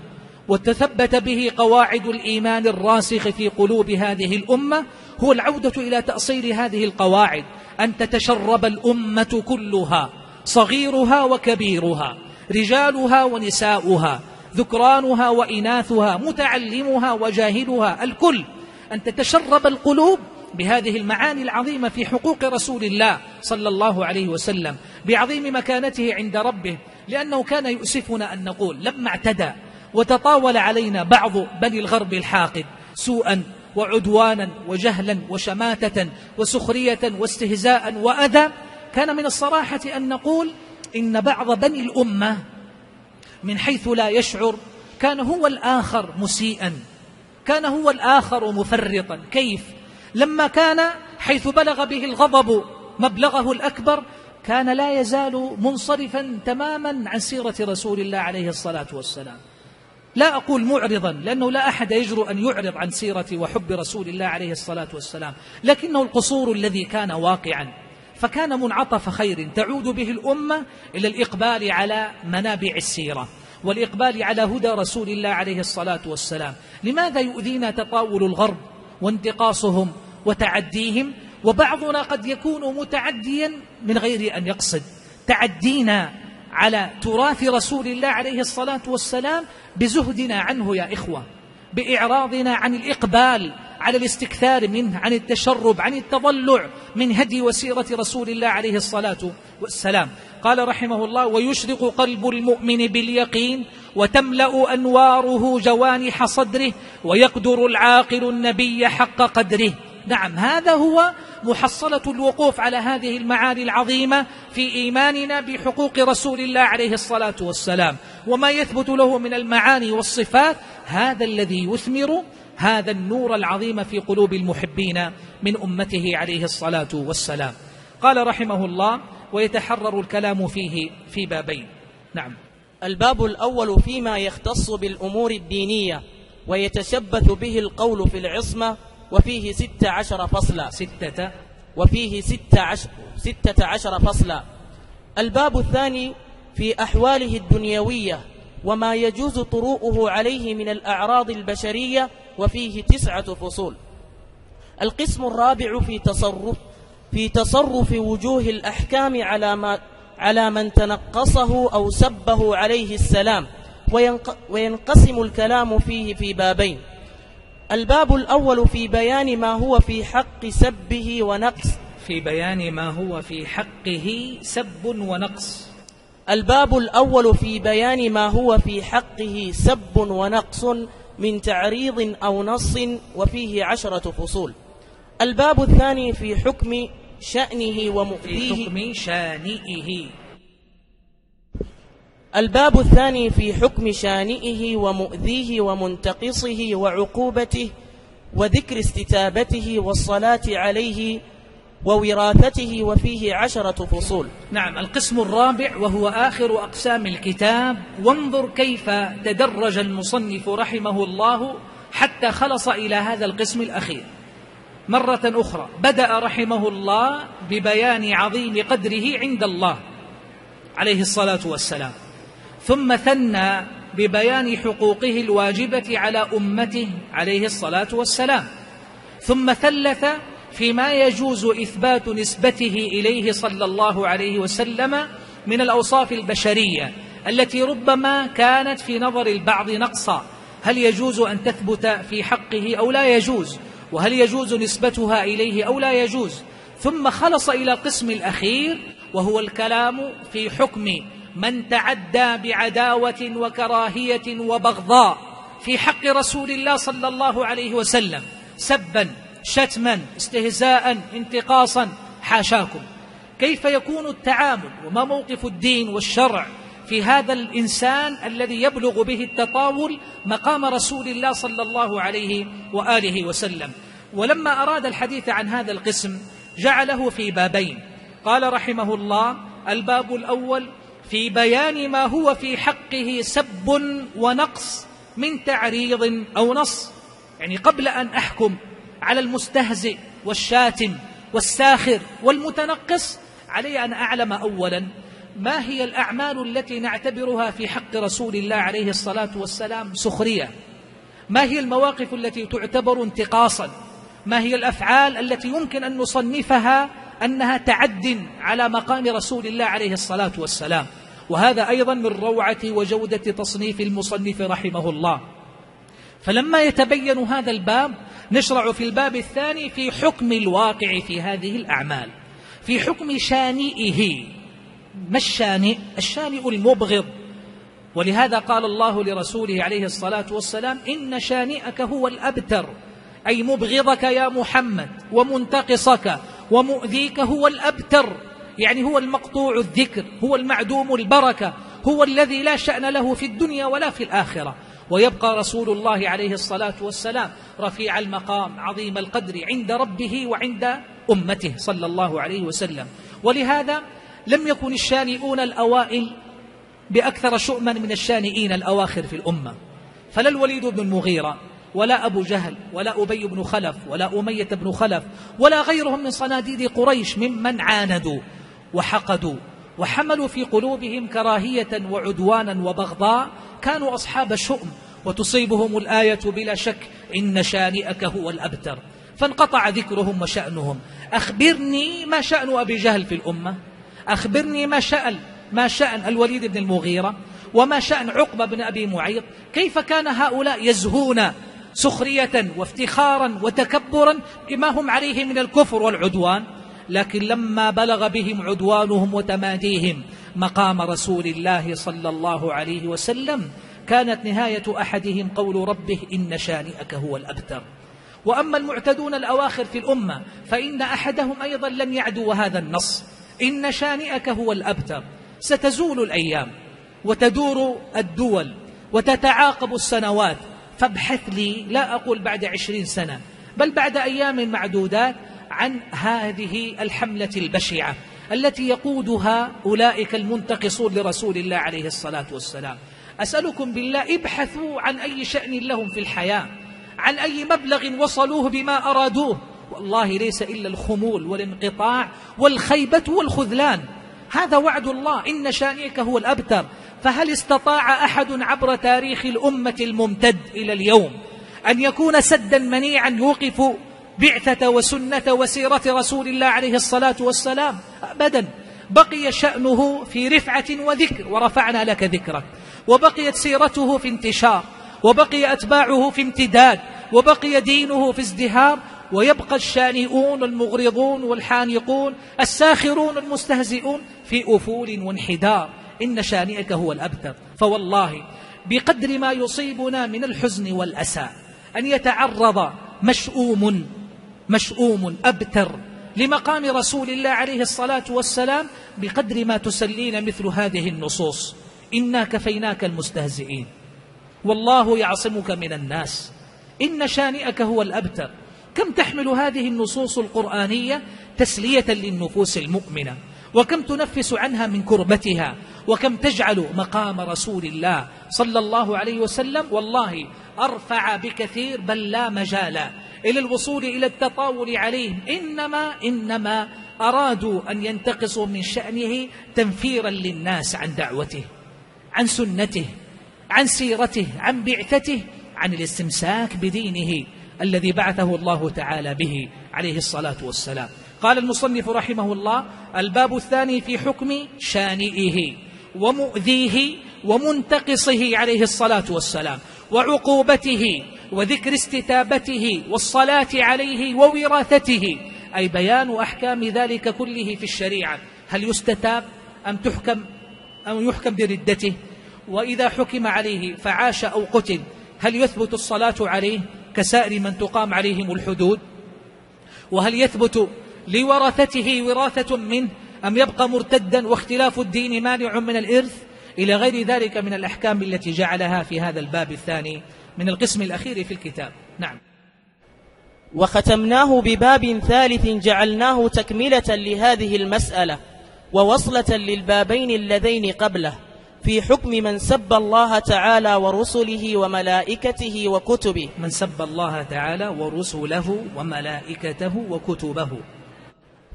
وتثبت به قواعد الإيمان الراسخ في قلوب هذه الأمة هو العودة إلى تأصيل هذه القواعد أن تتشرب الأمة كلها صغيرها وكبيرها رجالها ونساؤها ذكرانها وإناثها متعلمها وجاهلها الكل. أن تتشرب القلوب بهذه المعاني العظيمة في حقوق رسول الله صلى الله عليه وسلم بعظيم مكانته عند ربه لأنه كان يؤسفنا أن نقول لما اعتدى وتطاول علينا بعض بني الغرب الحاقد سوءا وعدوانا وجهلا وشماتة وسخرية واستهزاء وأذى كان من الصراحة أن نقول إن بعض بني الأمة من حيث لا يشعر كان هو الآخر مسيئا كان هو الآخر مفرطا. كيف؟ لما كان حيث بلغ به الغضب مبلغه الأكبر كان لا يزال منصرفا تماما عن سيرة رسول الله عليه الصلاة والسلام. لا أقول معرضا لأنه لا أحد يجرؤ أن يعرض عن سيرة وحب رسول الله عليه الصلاة والسلام. لكنه القصور الذي كان واقعا. فكان منعطف خير. تعود به الأمة إلى الإقبال على منابع السيرة والإقبال على هدى رسول الله عليه الصلاة والسلام. لماذا يؤذينا تطاول الغرب وانتقاصهم وتعديهم؟ وبعضنا قد يكون متعديا من غير أن يقصد. تعدينا على تراث رسول الله عليه الصلاة والسلام بزهدنا عنه يا إخوة بإعراضنا عن الإقبال على الاستكثار منه عن التشرب عن التضلع من هدي وسيرة رسول الله عليه الصلاة والسلام. قال رحمه الله ويشرق قلب المؤمن باليقين وتملأ أنواره جوانح صدره ويقدر العاقل النبي حق قدره. نعم هذا هو محصلة الوقوف على هذه المعاني العظيمة في إيماننا بحقوق رسول الله عليه الصلاة والسلام. وما يثبت له من المعاني والصفات هذا الذي يثمر هذا النور العظيم في قلوب المحبين من أمته عليه الصلاة والسلام. قال رحمه الله ويتحرر الكلام فيه في بابين نعم. الباب الأول فيما يختص بالأمور الدينية ويتشبث به القول في العصمة وفيه ست عشر فصلا. ستة. وفيه ست عشر, ستة عشر فصلا. الباب الثاني في أحواله الدنيوية وما يجوز طروؤه عليه من الأعراض البشرية وفيه تسعة فصول. القسم الرابع في تصرف في تصرف وجوه الأحكام على ما على من تنقصه أو سبه عليه السلام. وينقسم الكلام فيه في بابين. الباب الأول في بيان ما هو في حق سبه ونقص. في بيان ما هو في حقه سب ونقص. الباب الأول في بيان ما هو في حقه سب ونقص من تعريض أو نص وفيه عشرة فصول. الباب الثاني في حكم شأنه ومؤذيه. في حكم شانئه. الباب الثاني في حكم شانئه ومؤذيه ومنتقصه وعقوبته وذكر استتابته والصلاة عليه ووراثته وفيه عشرة فصول. نعم القسم الرابع وهو آخر أقسام الكتاب وانظر كيف تدرج المصنف رحمه الله حتى خلص إلى هذا القسم الأخير. مرة أخرى بدأ رحمه الله ببيان عظيم قدره عند الله عليه الصلاة والسلام. ثم ثنى ببيان حقوقه الواجبة على أمته عليه الصلاة والسلام. ثم ثلث فيما يجوز إثبات نسبته إليه صلى الله عليه وسلم من الأوصاف البشرية التي ربما كانت في نظر البعض نقصا. هل يجوز أن تثبت في حقه أو لا يجوز؟ وهل يجوز نسبتها إليه أو لا يجوز؟ ثم خلص إلى القسم الأخير وهو الكلام في حكم من تعدى بعداوة وكراهية وبغضاء في حق رسول الله صلى الله عليه وسلم سبا شتما استهزاء انتقاصا حاشاكم. كيف يكون التعامل وما موقف الدين والشرع في هذا الإنسان الذي يبلغ به التطاول مقام رسول الله صلى الله عليه وآله وسلم؟ ولما أراد الحديث عن هذا القسم جعله في بابين. قال رحمه الله الباب الأول في بيان ما هو في حقه سب ونقص من تعريض أو نص. يعني قبل أن أحكم على المستهزئ والشاتم والساخر والمتنقص علي أن أعلم أولا ما هي الأعمال التي نعتبرها في حق رسول الله عليه الصلاة والسلام سخرية. ما هي المواقف التي تعتبر انتقاصا؟ ما هي الأفعال التي يمكن أن نصنفها أنها تعد على مقام رسول الله عليه الصلاة والسلام؟ وهذا أيضا من روعة وجودة تصنيف المصنف رحمه الله. فلما يتبين هذا الباب نشرع في الباب الثاني في حكم الواقع في هذه الأعمال في حكم شانئه. ما الشانئ؟ الشانئ المبغض. ولهذا قال الله لرسوله عليه الصلاة والسلام إن شانئك هو الأبتر أي مبغضك يا محمد ومنتقصك ومؤذيك هو الأبتر. يعني هو المقطوع الذكر هو المعدوم البركة هو الذي لا شأن له في الدنيا ولا في الآخرة. ويبقى رسول الله عليه الصلاة والسلام رفيع المقام عظيم القدر عند ربه وعند أمته صلى الله عليه وسلم. ولهذا لم يكن الشانئون الأوائل بأكثر شؤما من الشانئين الأواخر في الأمة. فلا الوليد بن المغيرة ولا أبو جهل ولا أبي بن خلف ولا أمية بن خلف ولا غيرهم من صناديد قريش ممن عاندوا. وحقدوا وحملوا في قلوبهم كراهية وعدوانا وبغضاء كانوا أصحاب شؤم وتصيبهم الآية بلا شك إن شانئك هو الأبتر. فانقطع ذكرهم وشأنهم. أخبرني ما شأن أبي جهل في الأمة. أخبرني ما شأن ما شأن الوليد بن المغيرة وما شأن عقبة بن أبي معيط. كيف كان هؤلاء يزهون سخرية وافتخارا وتكبرا بما هم عليه من الكفر والعدوان؟ لكن لما بلغ بهم عدوانهم وتماديهم مقام رسول الله صلى الله عليه وسلم كانت نهاية أحدهم قول ربه إن شانئك هو الأبتر. وأما المعتدون الأواخر في الأمة فإن أحدهم أيضا لم يعدو هذا النص إن شانئك هو الأبتر. ستزول الأيام وتدور الدول وتتعاقب السنوات فابحث لي لا أقول بعد عشرين سنة بل بعد أيام معدودات عن هذه الحملة البشعة التي يقودها أولئك المنتقصون لرسول الله عليه الصلاة والسلام. أسألكم بالله ابحثوا عن أي شأن لهم في الحياة عن أي مبلغ وصلوه بما أرادوه. والله ليس إلا الخمول والانقطاع والخيبة والخذلان. هذا وعد الله إن شانئك هو الأبتر. فهل استطاع أحد عبر تاريخ الأمة الممتد إلى اليوم أن يكون سدا منيعا يوقف بعثة وسنة وسيرة رسول الله عليه الصلاة والسلام. أبدا. بقي شأنه في رفعة وذكر ورفعنا لك ذكرك. وبقيت سيرته في انتشار وبقي أتباعه في امتداد وبقي دينه في ازدهار ويبقى الشانئون المغرضون والحانقون الساخرون المستهزئون في أفول وانحدار. إن شانئك هو الأبتر. فوالله بقدر ما يصيبنا من الحزن والأسى أن يتعرض مشؤوم مشؤوم أبتر لمقام رسول الله عليه الصلاة والسلام بقدر ما تسلين مثل هذه النصوص. إنا كفيناك المستهزئين. والله يعصمك من الناس. إن شانئك هو الأبتر. كم تحمل هذه النصوص القرآنية تسلية للنفوس المؤمنة؟ وكم تنفس عنها من كربتها؟ وكم تجعل مقام رسول الله صلى الله عليه وسلم؟ والله أرفع بكثير بل لا مجال. إلى الوصول إلى التطاول عليهم إنما إنما أرادوا أن ينتقصوا من شأنه تنفيرا للناس عن دعوته عن سنته عن سيرته عن بعثته عن الاستمساك بدينه الذي بعثه الله تعالى به عليه الصلاة والسلام. قال المصنف رحمه الله الباب الثاني في حكم شانئه ومؤذيه ومنتقصه عليه الصلاة والسلام. وعقوبته وذكر استتابته والصلاة عليه ووراثته أي بيان أحكام ذلك كله في الشريعة. هل يستتاب أم تحكم أم يحكم بردته؟ وإذا حكم عليه فعاش أو قتل هل يثبت الصلاة عليه كسائر من تقام عليهم الحدود؟ وهل يثبت لورثته وراثة منه أم يبقى مرتدا واختلاف الدين مانع من الإرث؟ إلى غير ذلك من الأحكام التي جعلها في هذا الباب الثاني من القسم الأخير في الكتاب. نعم. وختمناه بباب ثالث جعلناه تكملة لهذه المسألة ووصلة للبابين اللذين قبله في حكم من سب الله تعالى ورسله وملائكته وكتبه. من سب الله تعالى ورسله وملائكته وكتبه.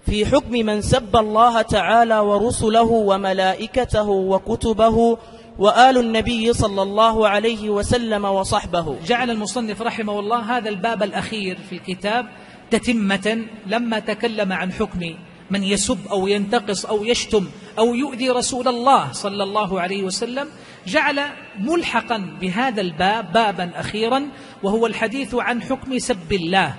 في حكم من سب الله تعالى ورسله وملائكته وكتبه وآل النبي صلى الله عليه وسلم وصحبه. جعل المصنف رحمه الله هذا الباب الأخير في الكتاب تتمة لما تكلم عن حكم من يسب أو ينتقص أو يشتم أو يؤذي رسول الله صلى الله عليه وسلم جعل ملحقا بهذا الباب بابا أخيرا وهو الحديث عن حكم سب الله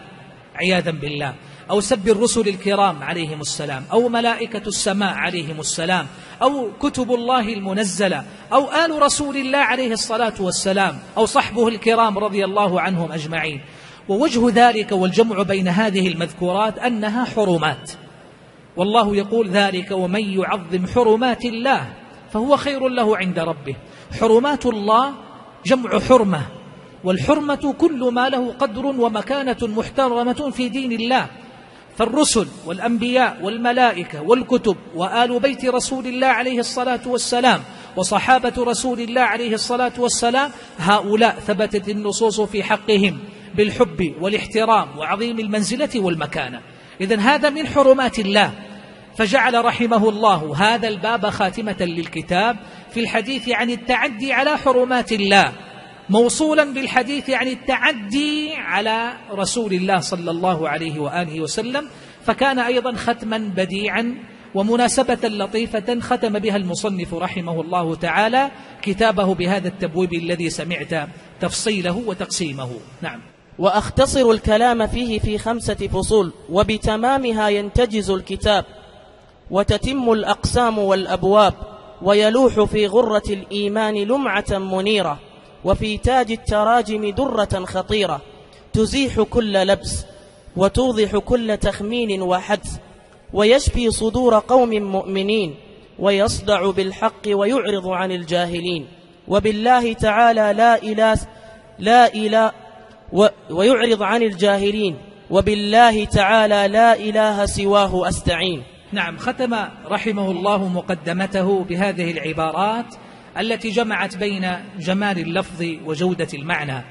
عياذا بالله. أو سب الرسل الكرام عليهم السلام أو ملائكة السماء عليهم السلام أو كتب الله المنزلة أو آل رسول الله عليه الصلاة والسلام أو صحبه الكرام رضي الله عنهم أجمعين. ووجه ذلك والجمع بين هذه المذكورات أنها حرمات. والله يقول ذلك ومن يعظم حرمات الله فهو خير له عند ربه. حرمات الله جمع حرمة والحرمة كل ما له قدر ومكانة محترمة في دين الله. فالرسل والأنبياء والملائكة والكتب وآل بيت رسول الله عليه الصلاة والسلام وصحابة رسول الله عليه الصلاة والسلام هؤلاء ثبتت النصوص في حقهم بالحب والاحترام وعظيم المنزلة والمكانة. إذا هذا من حرمات الله. فجعل رحمه الله هذا الباب خاتمة للكتاب في الحديث عن التعدي على حرمات الله. موصولا بالحديث عن التعدي على رسول الله صلى الله عليه وآله وسلم فكان أيضا ختما بديعا ومناسبة لطيفة ختم بها المصنف رحمه الله تعالى كتابه بهذا التبويب الذي سمعت تفصيله وتقسيمه. نعم. وأختصر الكلام فيه في خمسة فصول وبتمامها ينتجز الكتاب وتتم الأقسام والأبواب ويلوح في غرة الإيمان لمعة منيرة. وفي تاج التراجم درة خطيرة تزيح كل لبس وتوضح كل تخمين وحدس ويشفي صدور قوم مؤمنين ويصدع بالحق ويعرض عن الجاهلين. وبالله تعالى لا إله لا إله ويعرض عن الجاهلين. وبالله تعالى لا إله سواه أستعين. نعم ختم رحمه الله مقدمته بهذه العبارات. التي جمعت بين جمال اللفظ وجودة المعنى.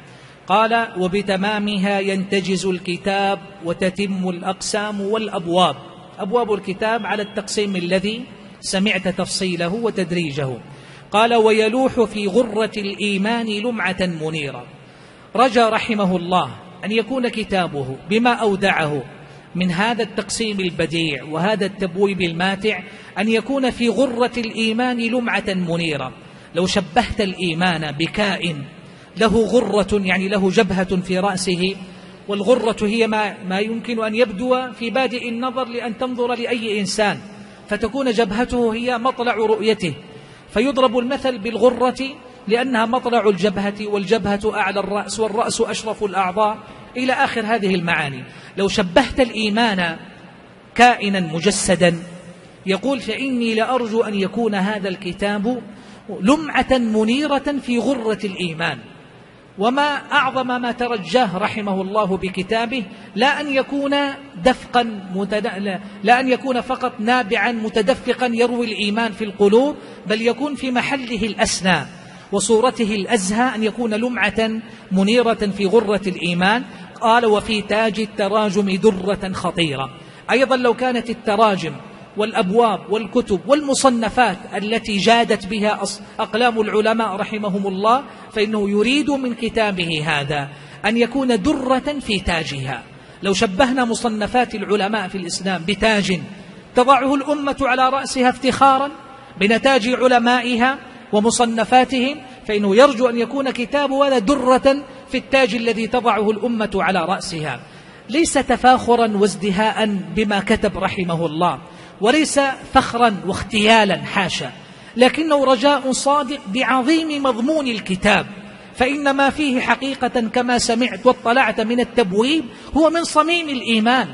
قال وبتمامها ينتجز الكتاب وتتم الأقسام والأبواب. أبواب الكتاب على التقسيم الذي سمعت تفصيله وتدريجه. قال ويلوح في غرة الإيمان لمعة منيرة. رجى رحمه الله أن يكون كتابه بما أودعه من هذا التقسيم البديع وهذا التبويب الماتع أن يكون في غرة الإيمان لمعة منيرة. لو شبهت الإيمان بكائن له غرة يعني له جبهة في رأسه والغرة هي ما, ما يمكن أن يبدو في بادئ النظر لأن تنظر لأي إنسان فتكون جبهته هي مطلع رؤيته. فيضرب المثل بالغرة لأنها مطلع الجبهة والجبهة أعلى الرأس والرأس أشرف الأعضاء. إلى آخر هذه المعاني. لو شبهت الإيمان كائنا مجسدا يقول فإني لأرجو أن يكون هذا الكتاب لمعة منيرة في غرة الإيمان. وما أعظم ما ترجاه رحمه الله بكتابه لا أن يكون دفقا متد... لا أن يكون فقط نابعا متدفقا يروي الإيمان في القلوب بل يكون في محله الأسنى وصورته الأزهى أن يكون لمعة منيرة في غرة الإيمان. قال وفي تاج التراجم درة خطيرة. أيضا لو كانت التراجم والأبواب والكتب والمصنفات التي جادت بها أقلام العلماء رحمهم الله فإنه يريد من كتابه هذا أن يكون درة في تاجها. لو شبهنا مصنفات العلماء في الإسلام بتاج تضعه الأمة على رأسها افتخارا بنتاج علمائها ومصنفاتهم فإنه يرجو أن يكون كتاب هذا درة في التاج الذي تضعه الأمة على رأسها. ليس تفاخرا وازدهاء بما كتب رحمه الله. وليس فخرا واختيالا حاشا. لكنه رجاء صادق بعظيم مضمون الكتاب. فإن ما فيه حقيقة كما سمعت واطلعت من التبويب هو من صميم الإيمان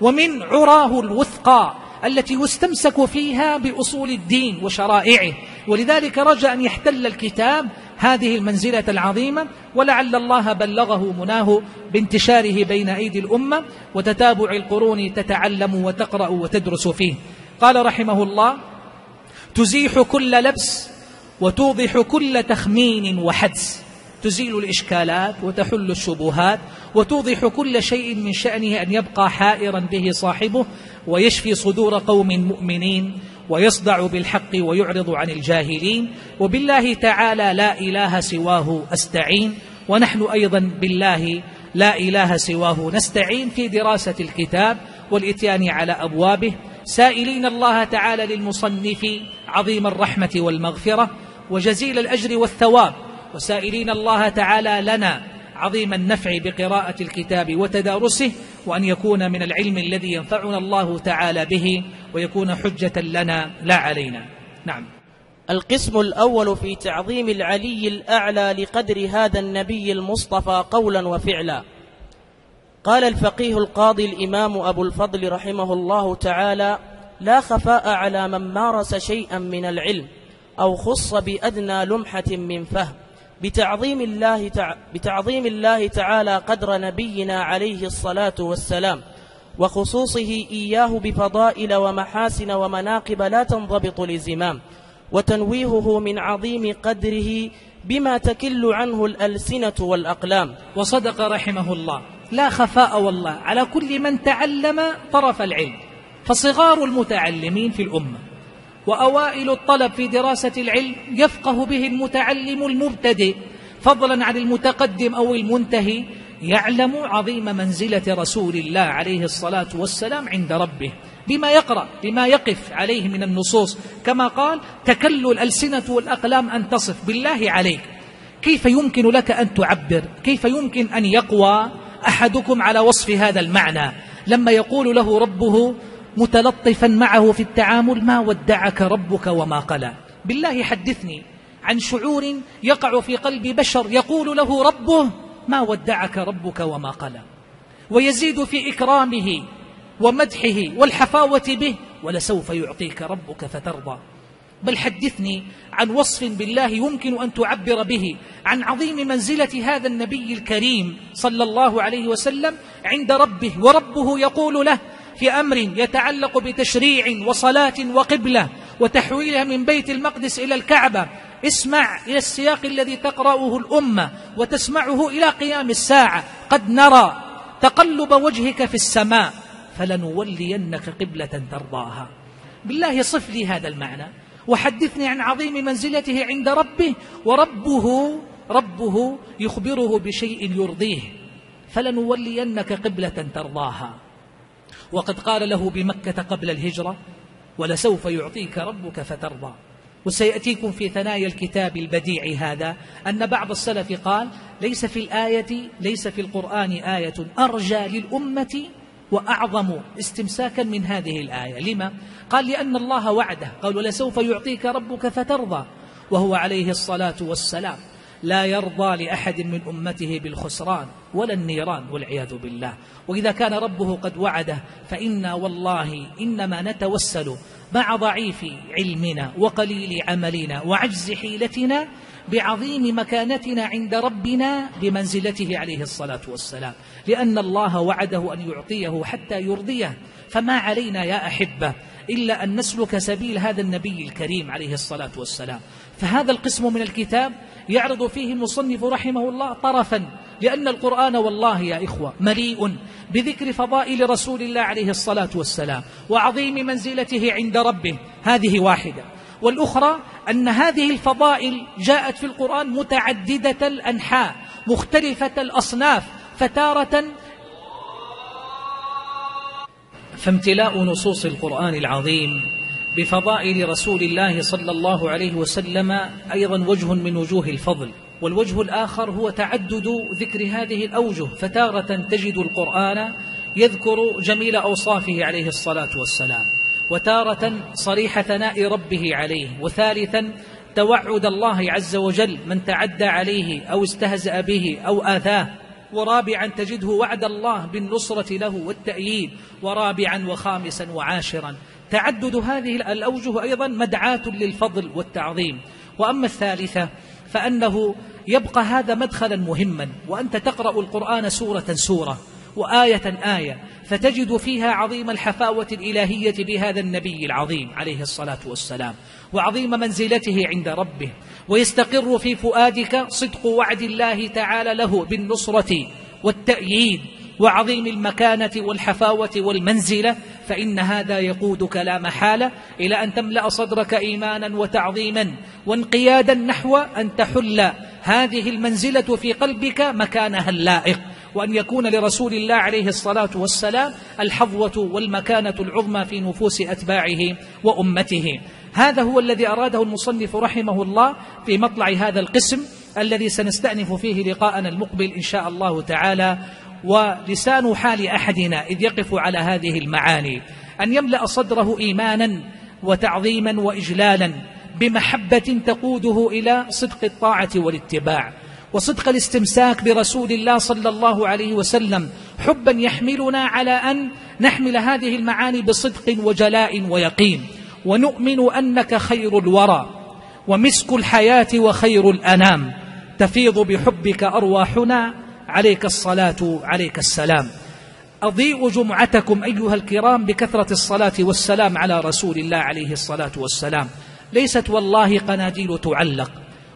ومن عراه الوثقى التي يستمسك فيها بأصول الدين وشرائعه. ولذلك رجى أن يحتل الكتاب هذه المنزلة العظيمة ولعل الله بلغه مناه بانتشاره بين أيدي الأمة وتتابع القرون تتعلم وتقرأ وتدرس فيه. قال رحمه الله تزيح كل لبس وتوضح كل تخمين وحدس. تزيل الإشكالات وتحل الشبهات وتوضح كل شيء من شأنه أن يبقى حائرا به صاحبه ويشفي صدور قوم مؤمنين. ويصدع بالحق ويعرض عن الجاهلين وبالله تعالى لا إله سواه أستعين ونحن أيضا بالله لا إله سواه نستعين في دراسة الكتاب والإتيان على أبوابه. سائلين الله تعالى للمصنف عظيم الرحمة والمغفرة وجزيل الأجر والثواب. وسائلين الله تعالى لنا عظيم النفع بقراءة الكتاب وتدارسه وأن يكون من العلم الذي ينفعنا الله تعالى به ويكون حجة لنا لا علينا. نعم. القسم الأول في تعظيم العلي الأعلى لقدر هذا النبي المصطفى قولا وفعلا. قال الفقيه القاضي الإمام أبو الفضل رحمه الله تعالى لا خفاء على من مارس شيئا من العلم أو خص بأدنى لمحة من فهم. بتعظيم الله تع... بتعظيم الله تعالى قدر نبينا عليه الصلاة والسلام وخصوصه إياه بفضائل ومحاسن ومناقب لا تنضبط لزمام وتنويهه من عظيم قدره بما تكل عنه الألسنة والأقلام. وصدق رحمه الله لا خفاء والله على كل من تعلم طرف العلم فصغار المتعلمين في الأمة. وأوائل الطلب في دراسة العلم يفقه به المتعلم المبتدئ فضلا عن المتقدم أو المنتهي يعلم عظيم منزلة رسول الله عليه الصلاة والسلام عند ربه بما يقرأ بما يقف عليه من النصوص. كما قال تكل الألسنة والأقلام أن تصف بالله عليك. كيف يمكن لك أن تعبر؟ كيف يمكن أن يقوى أحدكم على وصف هذا المعنى؟ لما يقول له ربه متلطفا معه في التعامل ما ودعك ربك وما قلى. بالله حدثني عن شعور يقع في قلب بشر يقول له ربه ما ودعك ربك وما قلى. ويزيد في إكرامه ومدحه والحفاوة به ولسوف يعطيك ربك فترضى. بل حدثني عن وصف بالله يمكن أن تعبر به عن عظيم منزلة هذا النبي الكريم صلى الله عليه وسلم عند ربه وربه يقول له في أمر يتعلق بتشريع وصلاة وقبلة وتحويلها من بيت المقدس إلى الكعبة. اسمع إلى السياق الذي تقرأه الأمة وتسمعه إلى قيام الساعة. قد نرى تقلب وجهك في السماء فلنولينك قبلة ترضاها. بالله صف لي هذا المعنى وحدثني عن عظيم منزلته عند ربه وربه ربه يخبره بشيء يرضيه فلنولينك قبلة ترضاها. وقد قال له بمكة قبل الهجرة ولسوف يعطيك ربك فترضى. وسيأتيكم في ثنايا الكتاب البديع هذا أن بعض السلف قال ليس في الآية ليس في القرآن آية أرجى للأمة وأعظم استمساكا من هذه الآية. لما؟ قال لأن الله وعده. قال ولسوف يعطيك ربك فترضى. وهو عليه الصلاة والسلام. لا يرضى لأحد من أمته بالخسران ولا النيران والعياذ بالله. وإذا كان ربه قد وعده فإنا والله إنما نتوسل مع ضعيف علمنا وقليل عملنا وعجز حيلتنا بعظيم مكانتنا عند ربنا بمنزلته عليه الصلاة والسلام. لأن الله وعده أن يعطيه حتى يرضيه. فما علينا يا أحبة إلا أن نسلك سبيل هذا النبي الكريم عليه الصلاة والسلام. فهذا القسم من الكتاب يعرض فيه المصنف رحمه الله طرفا لأن القرآن والله يا إخوة مليء بذكر فضائل رسول الله عليه الصلاة والسلام وعظيم منزلته عند ربه. هذه واحدة. والأخرى أن هذه الفضائل جاءت في القرآن متعددة الأنحاء مختلفة الأصناف فتارة فامتلاء نصوص القرآن العظيم. بفضائل رسول الله صلى الله عليه وسلم أيضا وجه من وجوه الفضل والوجه الآخر هو تعدد ذكر هذه الأوجه فتارة تجد القرآن يذكر جميل أوصافه عليه الصلاة والسلام وتارة صريح ثناء ربه عليه وثالثا توعد الله عز وجل من تعدى عليه أو استهزأ به أو آذاه ورابعا تجده وعد الله بالنصرة له والتأييد ورابعا وخامسا وعاشرا. تعدد هذه الأوجه أيضا مدعاة للفضل والتعظيم. وأما الثالثة فأنه يبقى هذا مدخلا مهما وأنت تقرأ القرآن سورة سورة. وآية آية فتجد فيها عظيم الحفاوة الإلهية بهذا النبي العظيم عليه الصلاة والسلام وعظيم منزلته عند ربه ويستقر في فؤادك صدق وعد الله تعالى له بالنصرة والتأييد وعظيم المكانة والحفاوة والمنزلة فإن هذا يقودك لا محالة إلى أن تملأ صدرك إيمانا وتعظيما وانقيادا نحو أن تحل هذه المنزلة في قلبك مكانها اللائق. وأن يكون لرسول الله عليه الصلاة والسلام الحظوة والمكانة العظمى في نفوس أتباعه وأمته. هذا هو الذي أراده المصنف رحمه الله في مطلع هذا القسم الذي سنستأنف فيه لقاءنا المقبل إن شاء الله تعالى ولسان حال أحدنا إذ يقف على هذه المعاني. أن يملأ صدره إيمانا وتعظيما وإجلالا بمحبة تقوده إلى صدق الطاعة والاتباع. وصدق الاستمساك برسول الله صلى الله عليه وسلم. حبا يحملنا على أن نحمل هذه المعاني بصدق وجلاء ويقين. ونؤمن أنك خير الورى ومسك الحياة وخير الأنام. تفيض بحبك أرواحنا عليك الصلاة عليك السلام. أضيء جمعتكم أيها الكرام بكثرة الصلاة والسلام على رسول الله عليه الصلاة والسلام. ليست والله قناديل تعلق.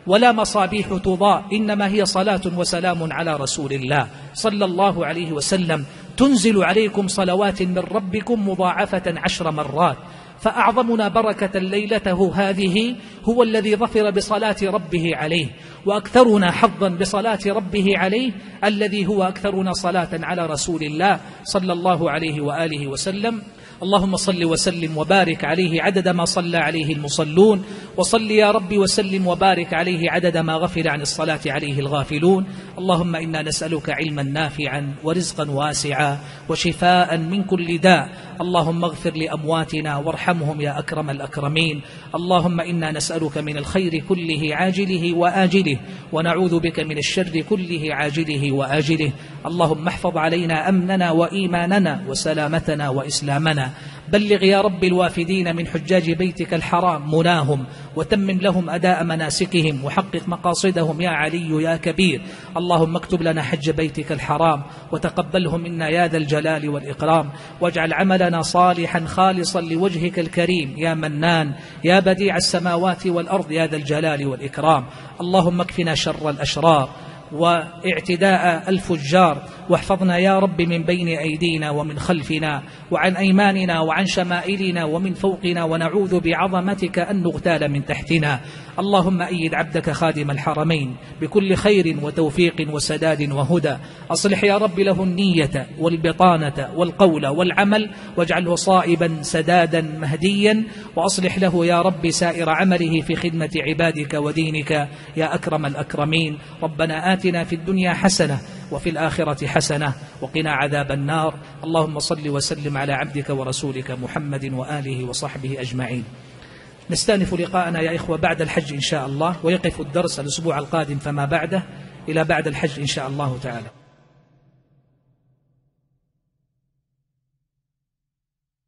ولا مصابيح تضاء إنما هي صلاة وسلام على رسول الله صلى الله عليه وسلم. تنزل عليكم صلوات من ربكم مضاعفة عشر مرات. فأعظمنا بركة ليلته هذه هو الذي ظفر بصلاة ربه عليه وأكثرنا حظا بصلاة ربه عليه الذي هو أكثرنا صلاة على رسول الله صلى الله عليه وآله وسلم. اللهم صل وسلم وبارك عليه عدد ما صلى عليه المصلون وصل يا رب وسلم وبارك عليه عدد ما غفل عن الصلاة عليه الغافلون. اللهم إنا نسألك علما نافعا ورزقا واسعا وشفاء من كل داء. اللهم اغفر لأمواتنا وارحمهم يا أكرم الأكرمين. اللهم إنا نسألك من الخير كله عاجله وآجله ونعوذ بك من الشر كله عاجله وآجله. اللهم احفظ علينا أمننا وإيماننا وسلامتنا وإسلامنا. بلغ يا رب الوافدين من حجاج بيتك الحرام مناهم. وتمم لهم أداء مناسكهم وحقق مقاصدهم يا علي يا كبير. اللهم اكتب لنا حج بيتك الحرام وتقبله منا يا ذا الجلال والإكرام. واجعل عملنا صالحا خالصا لوجهك الكريم يا منان يا بديع السماوات والأرض يا ذا الجلال والإكرام. اللهم اكفنا شر الأشرار واعتداء الفجار. واحفظنا يا رب من بين أيدينا ومن خلفنا وعن أيماننا وعن شمائلنا ومن فوقنا ونعوذ بعظمتك أن نغتال من تحتنا. اللهم أيد عبدك خادم الحرمين بكل خير وتوفيق وسداد وهدى. أصلح يا رب له النية والبطانة والقول والعمل واجعله صائبا سدادا مهديا. وأصلح له يا رب سائر عمله في خدمة عبادك ودينك يا أكرم الأكرمين. ربنا آتنا في الدنيا حسنة وفي الآخرة حسنة وقنا عذاب النار. اللهم صل وسلم على عبدك ورسولك محمد وآله وصحبه أجمعين. نستأنف لقاءنا يا إخوة بعد الحج إن شاء الله ويقف الدرس الأسبوع القادم فما بعده. إلى بعد الحج إن شاء الله تعالى.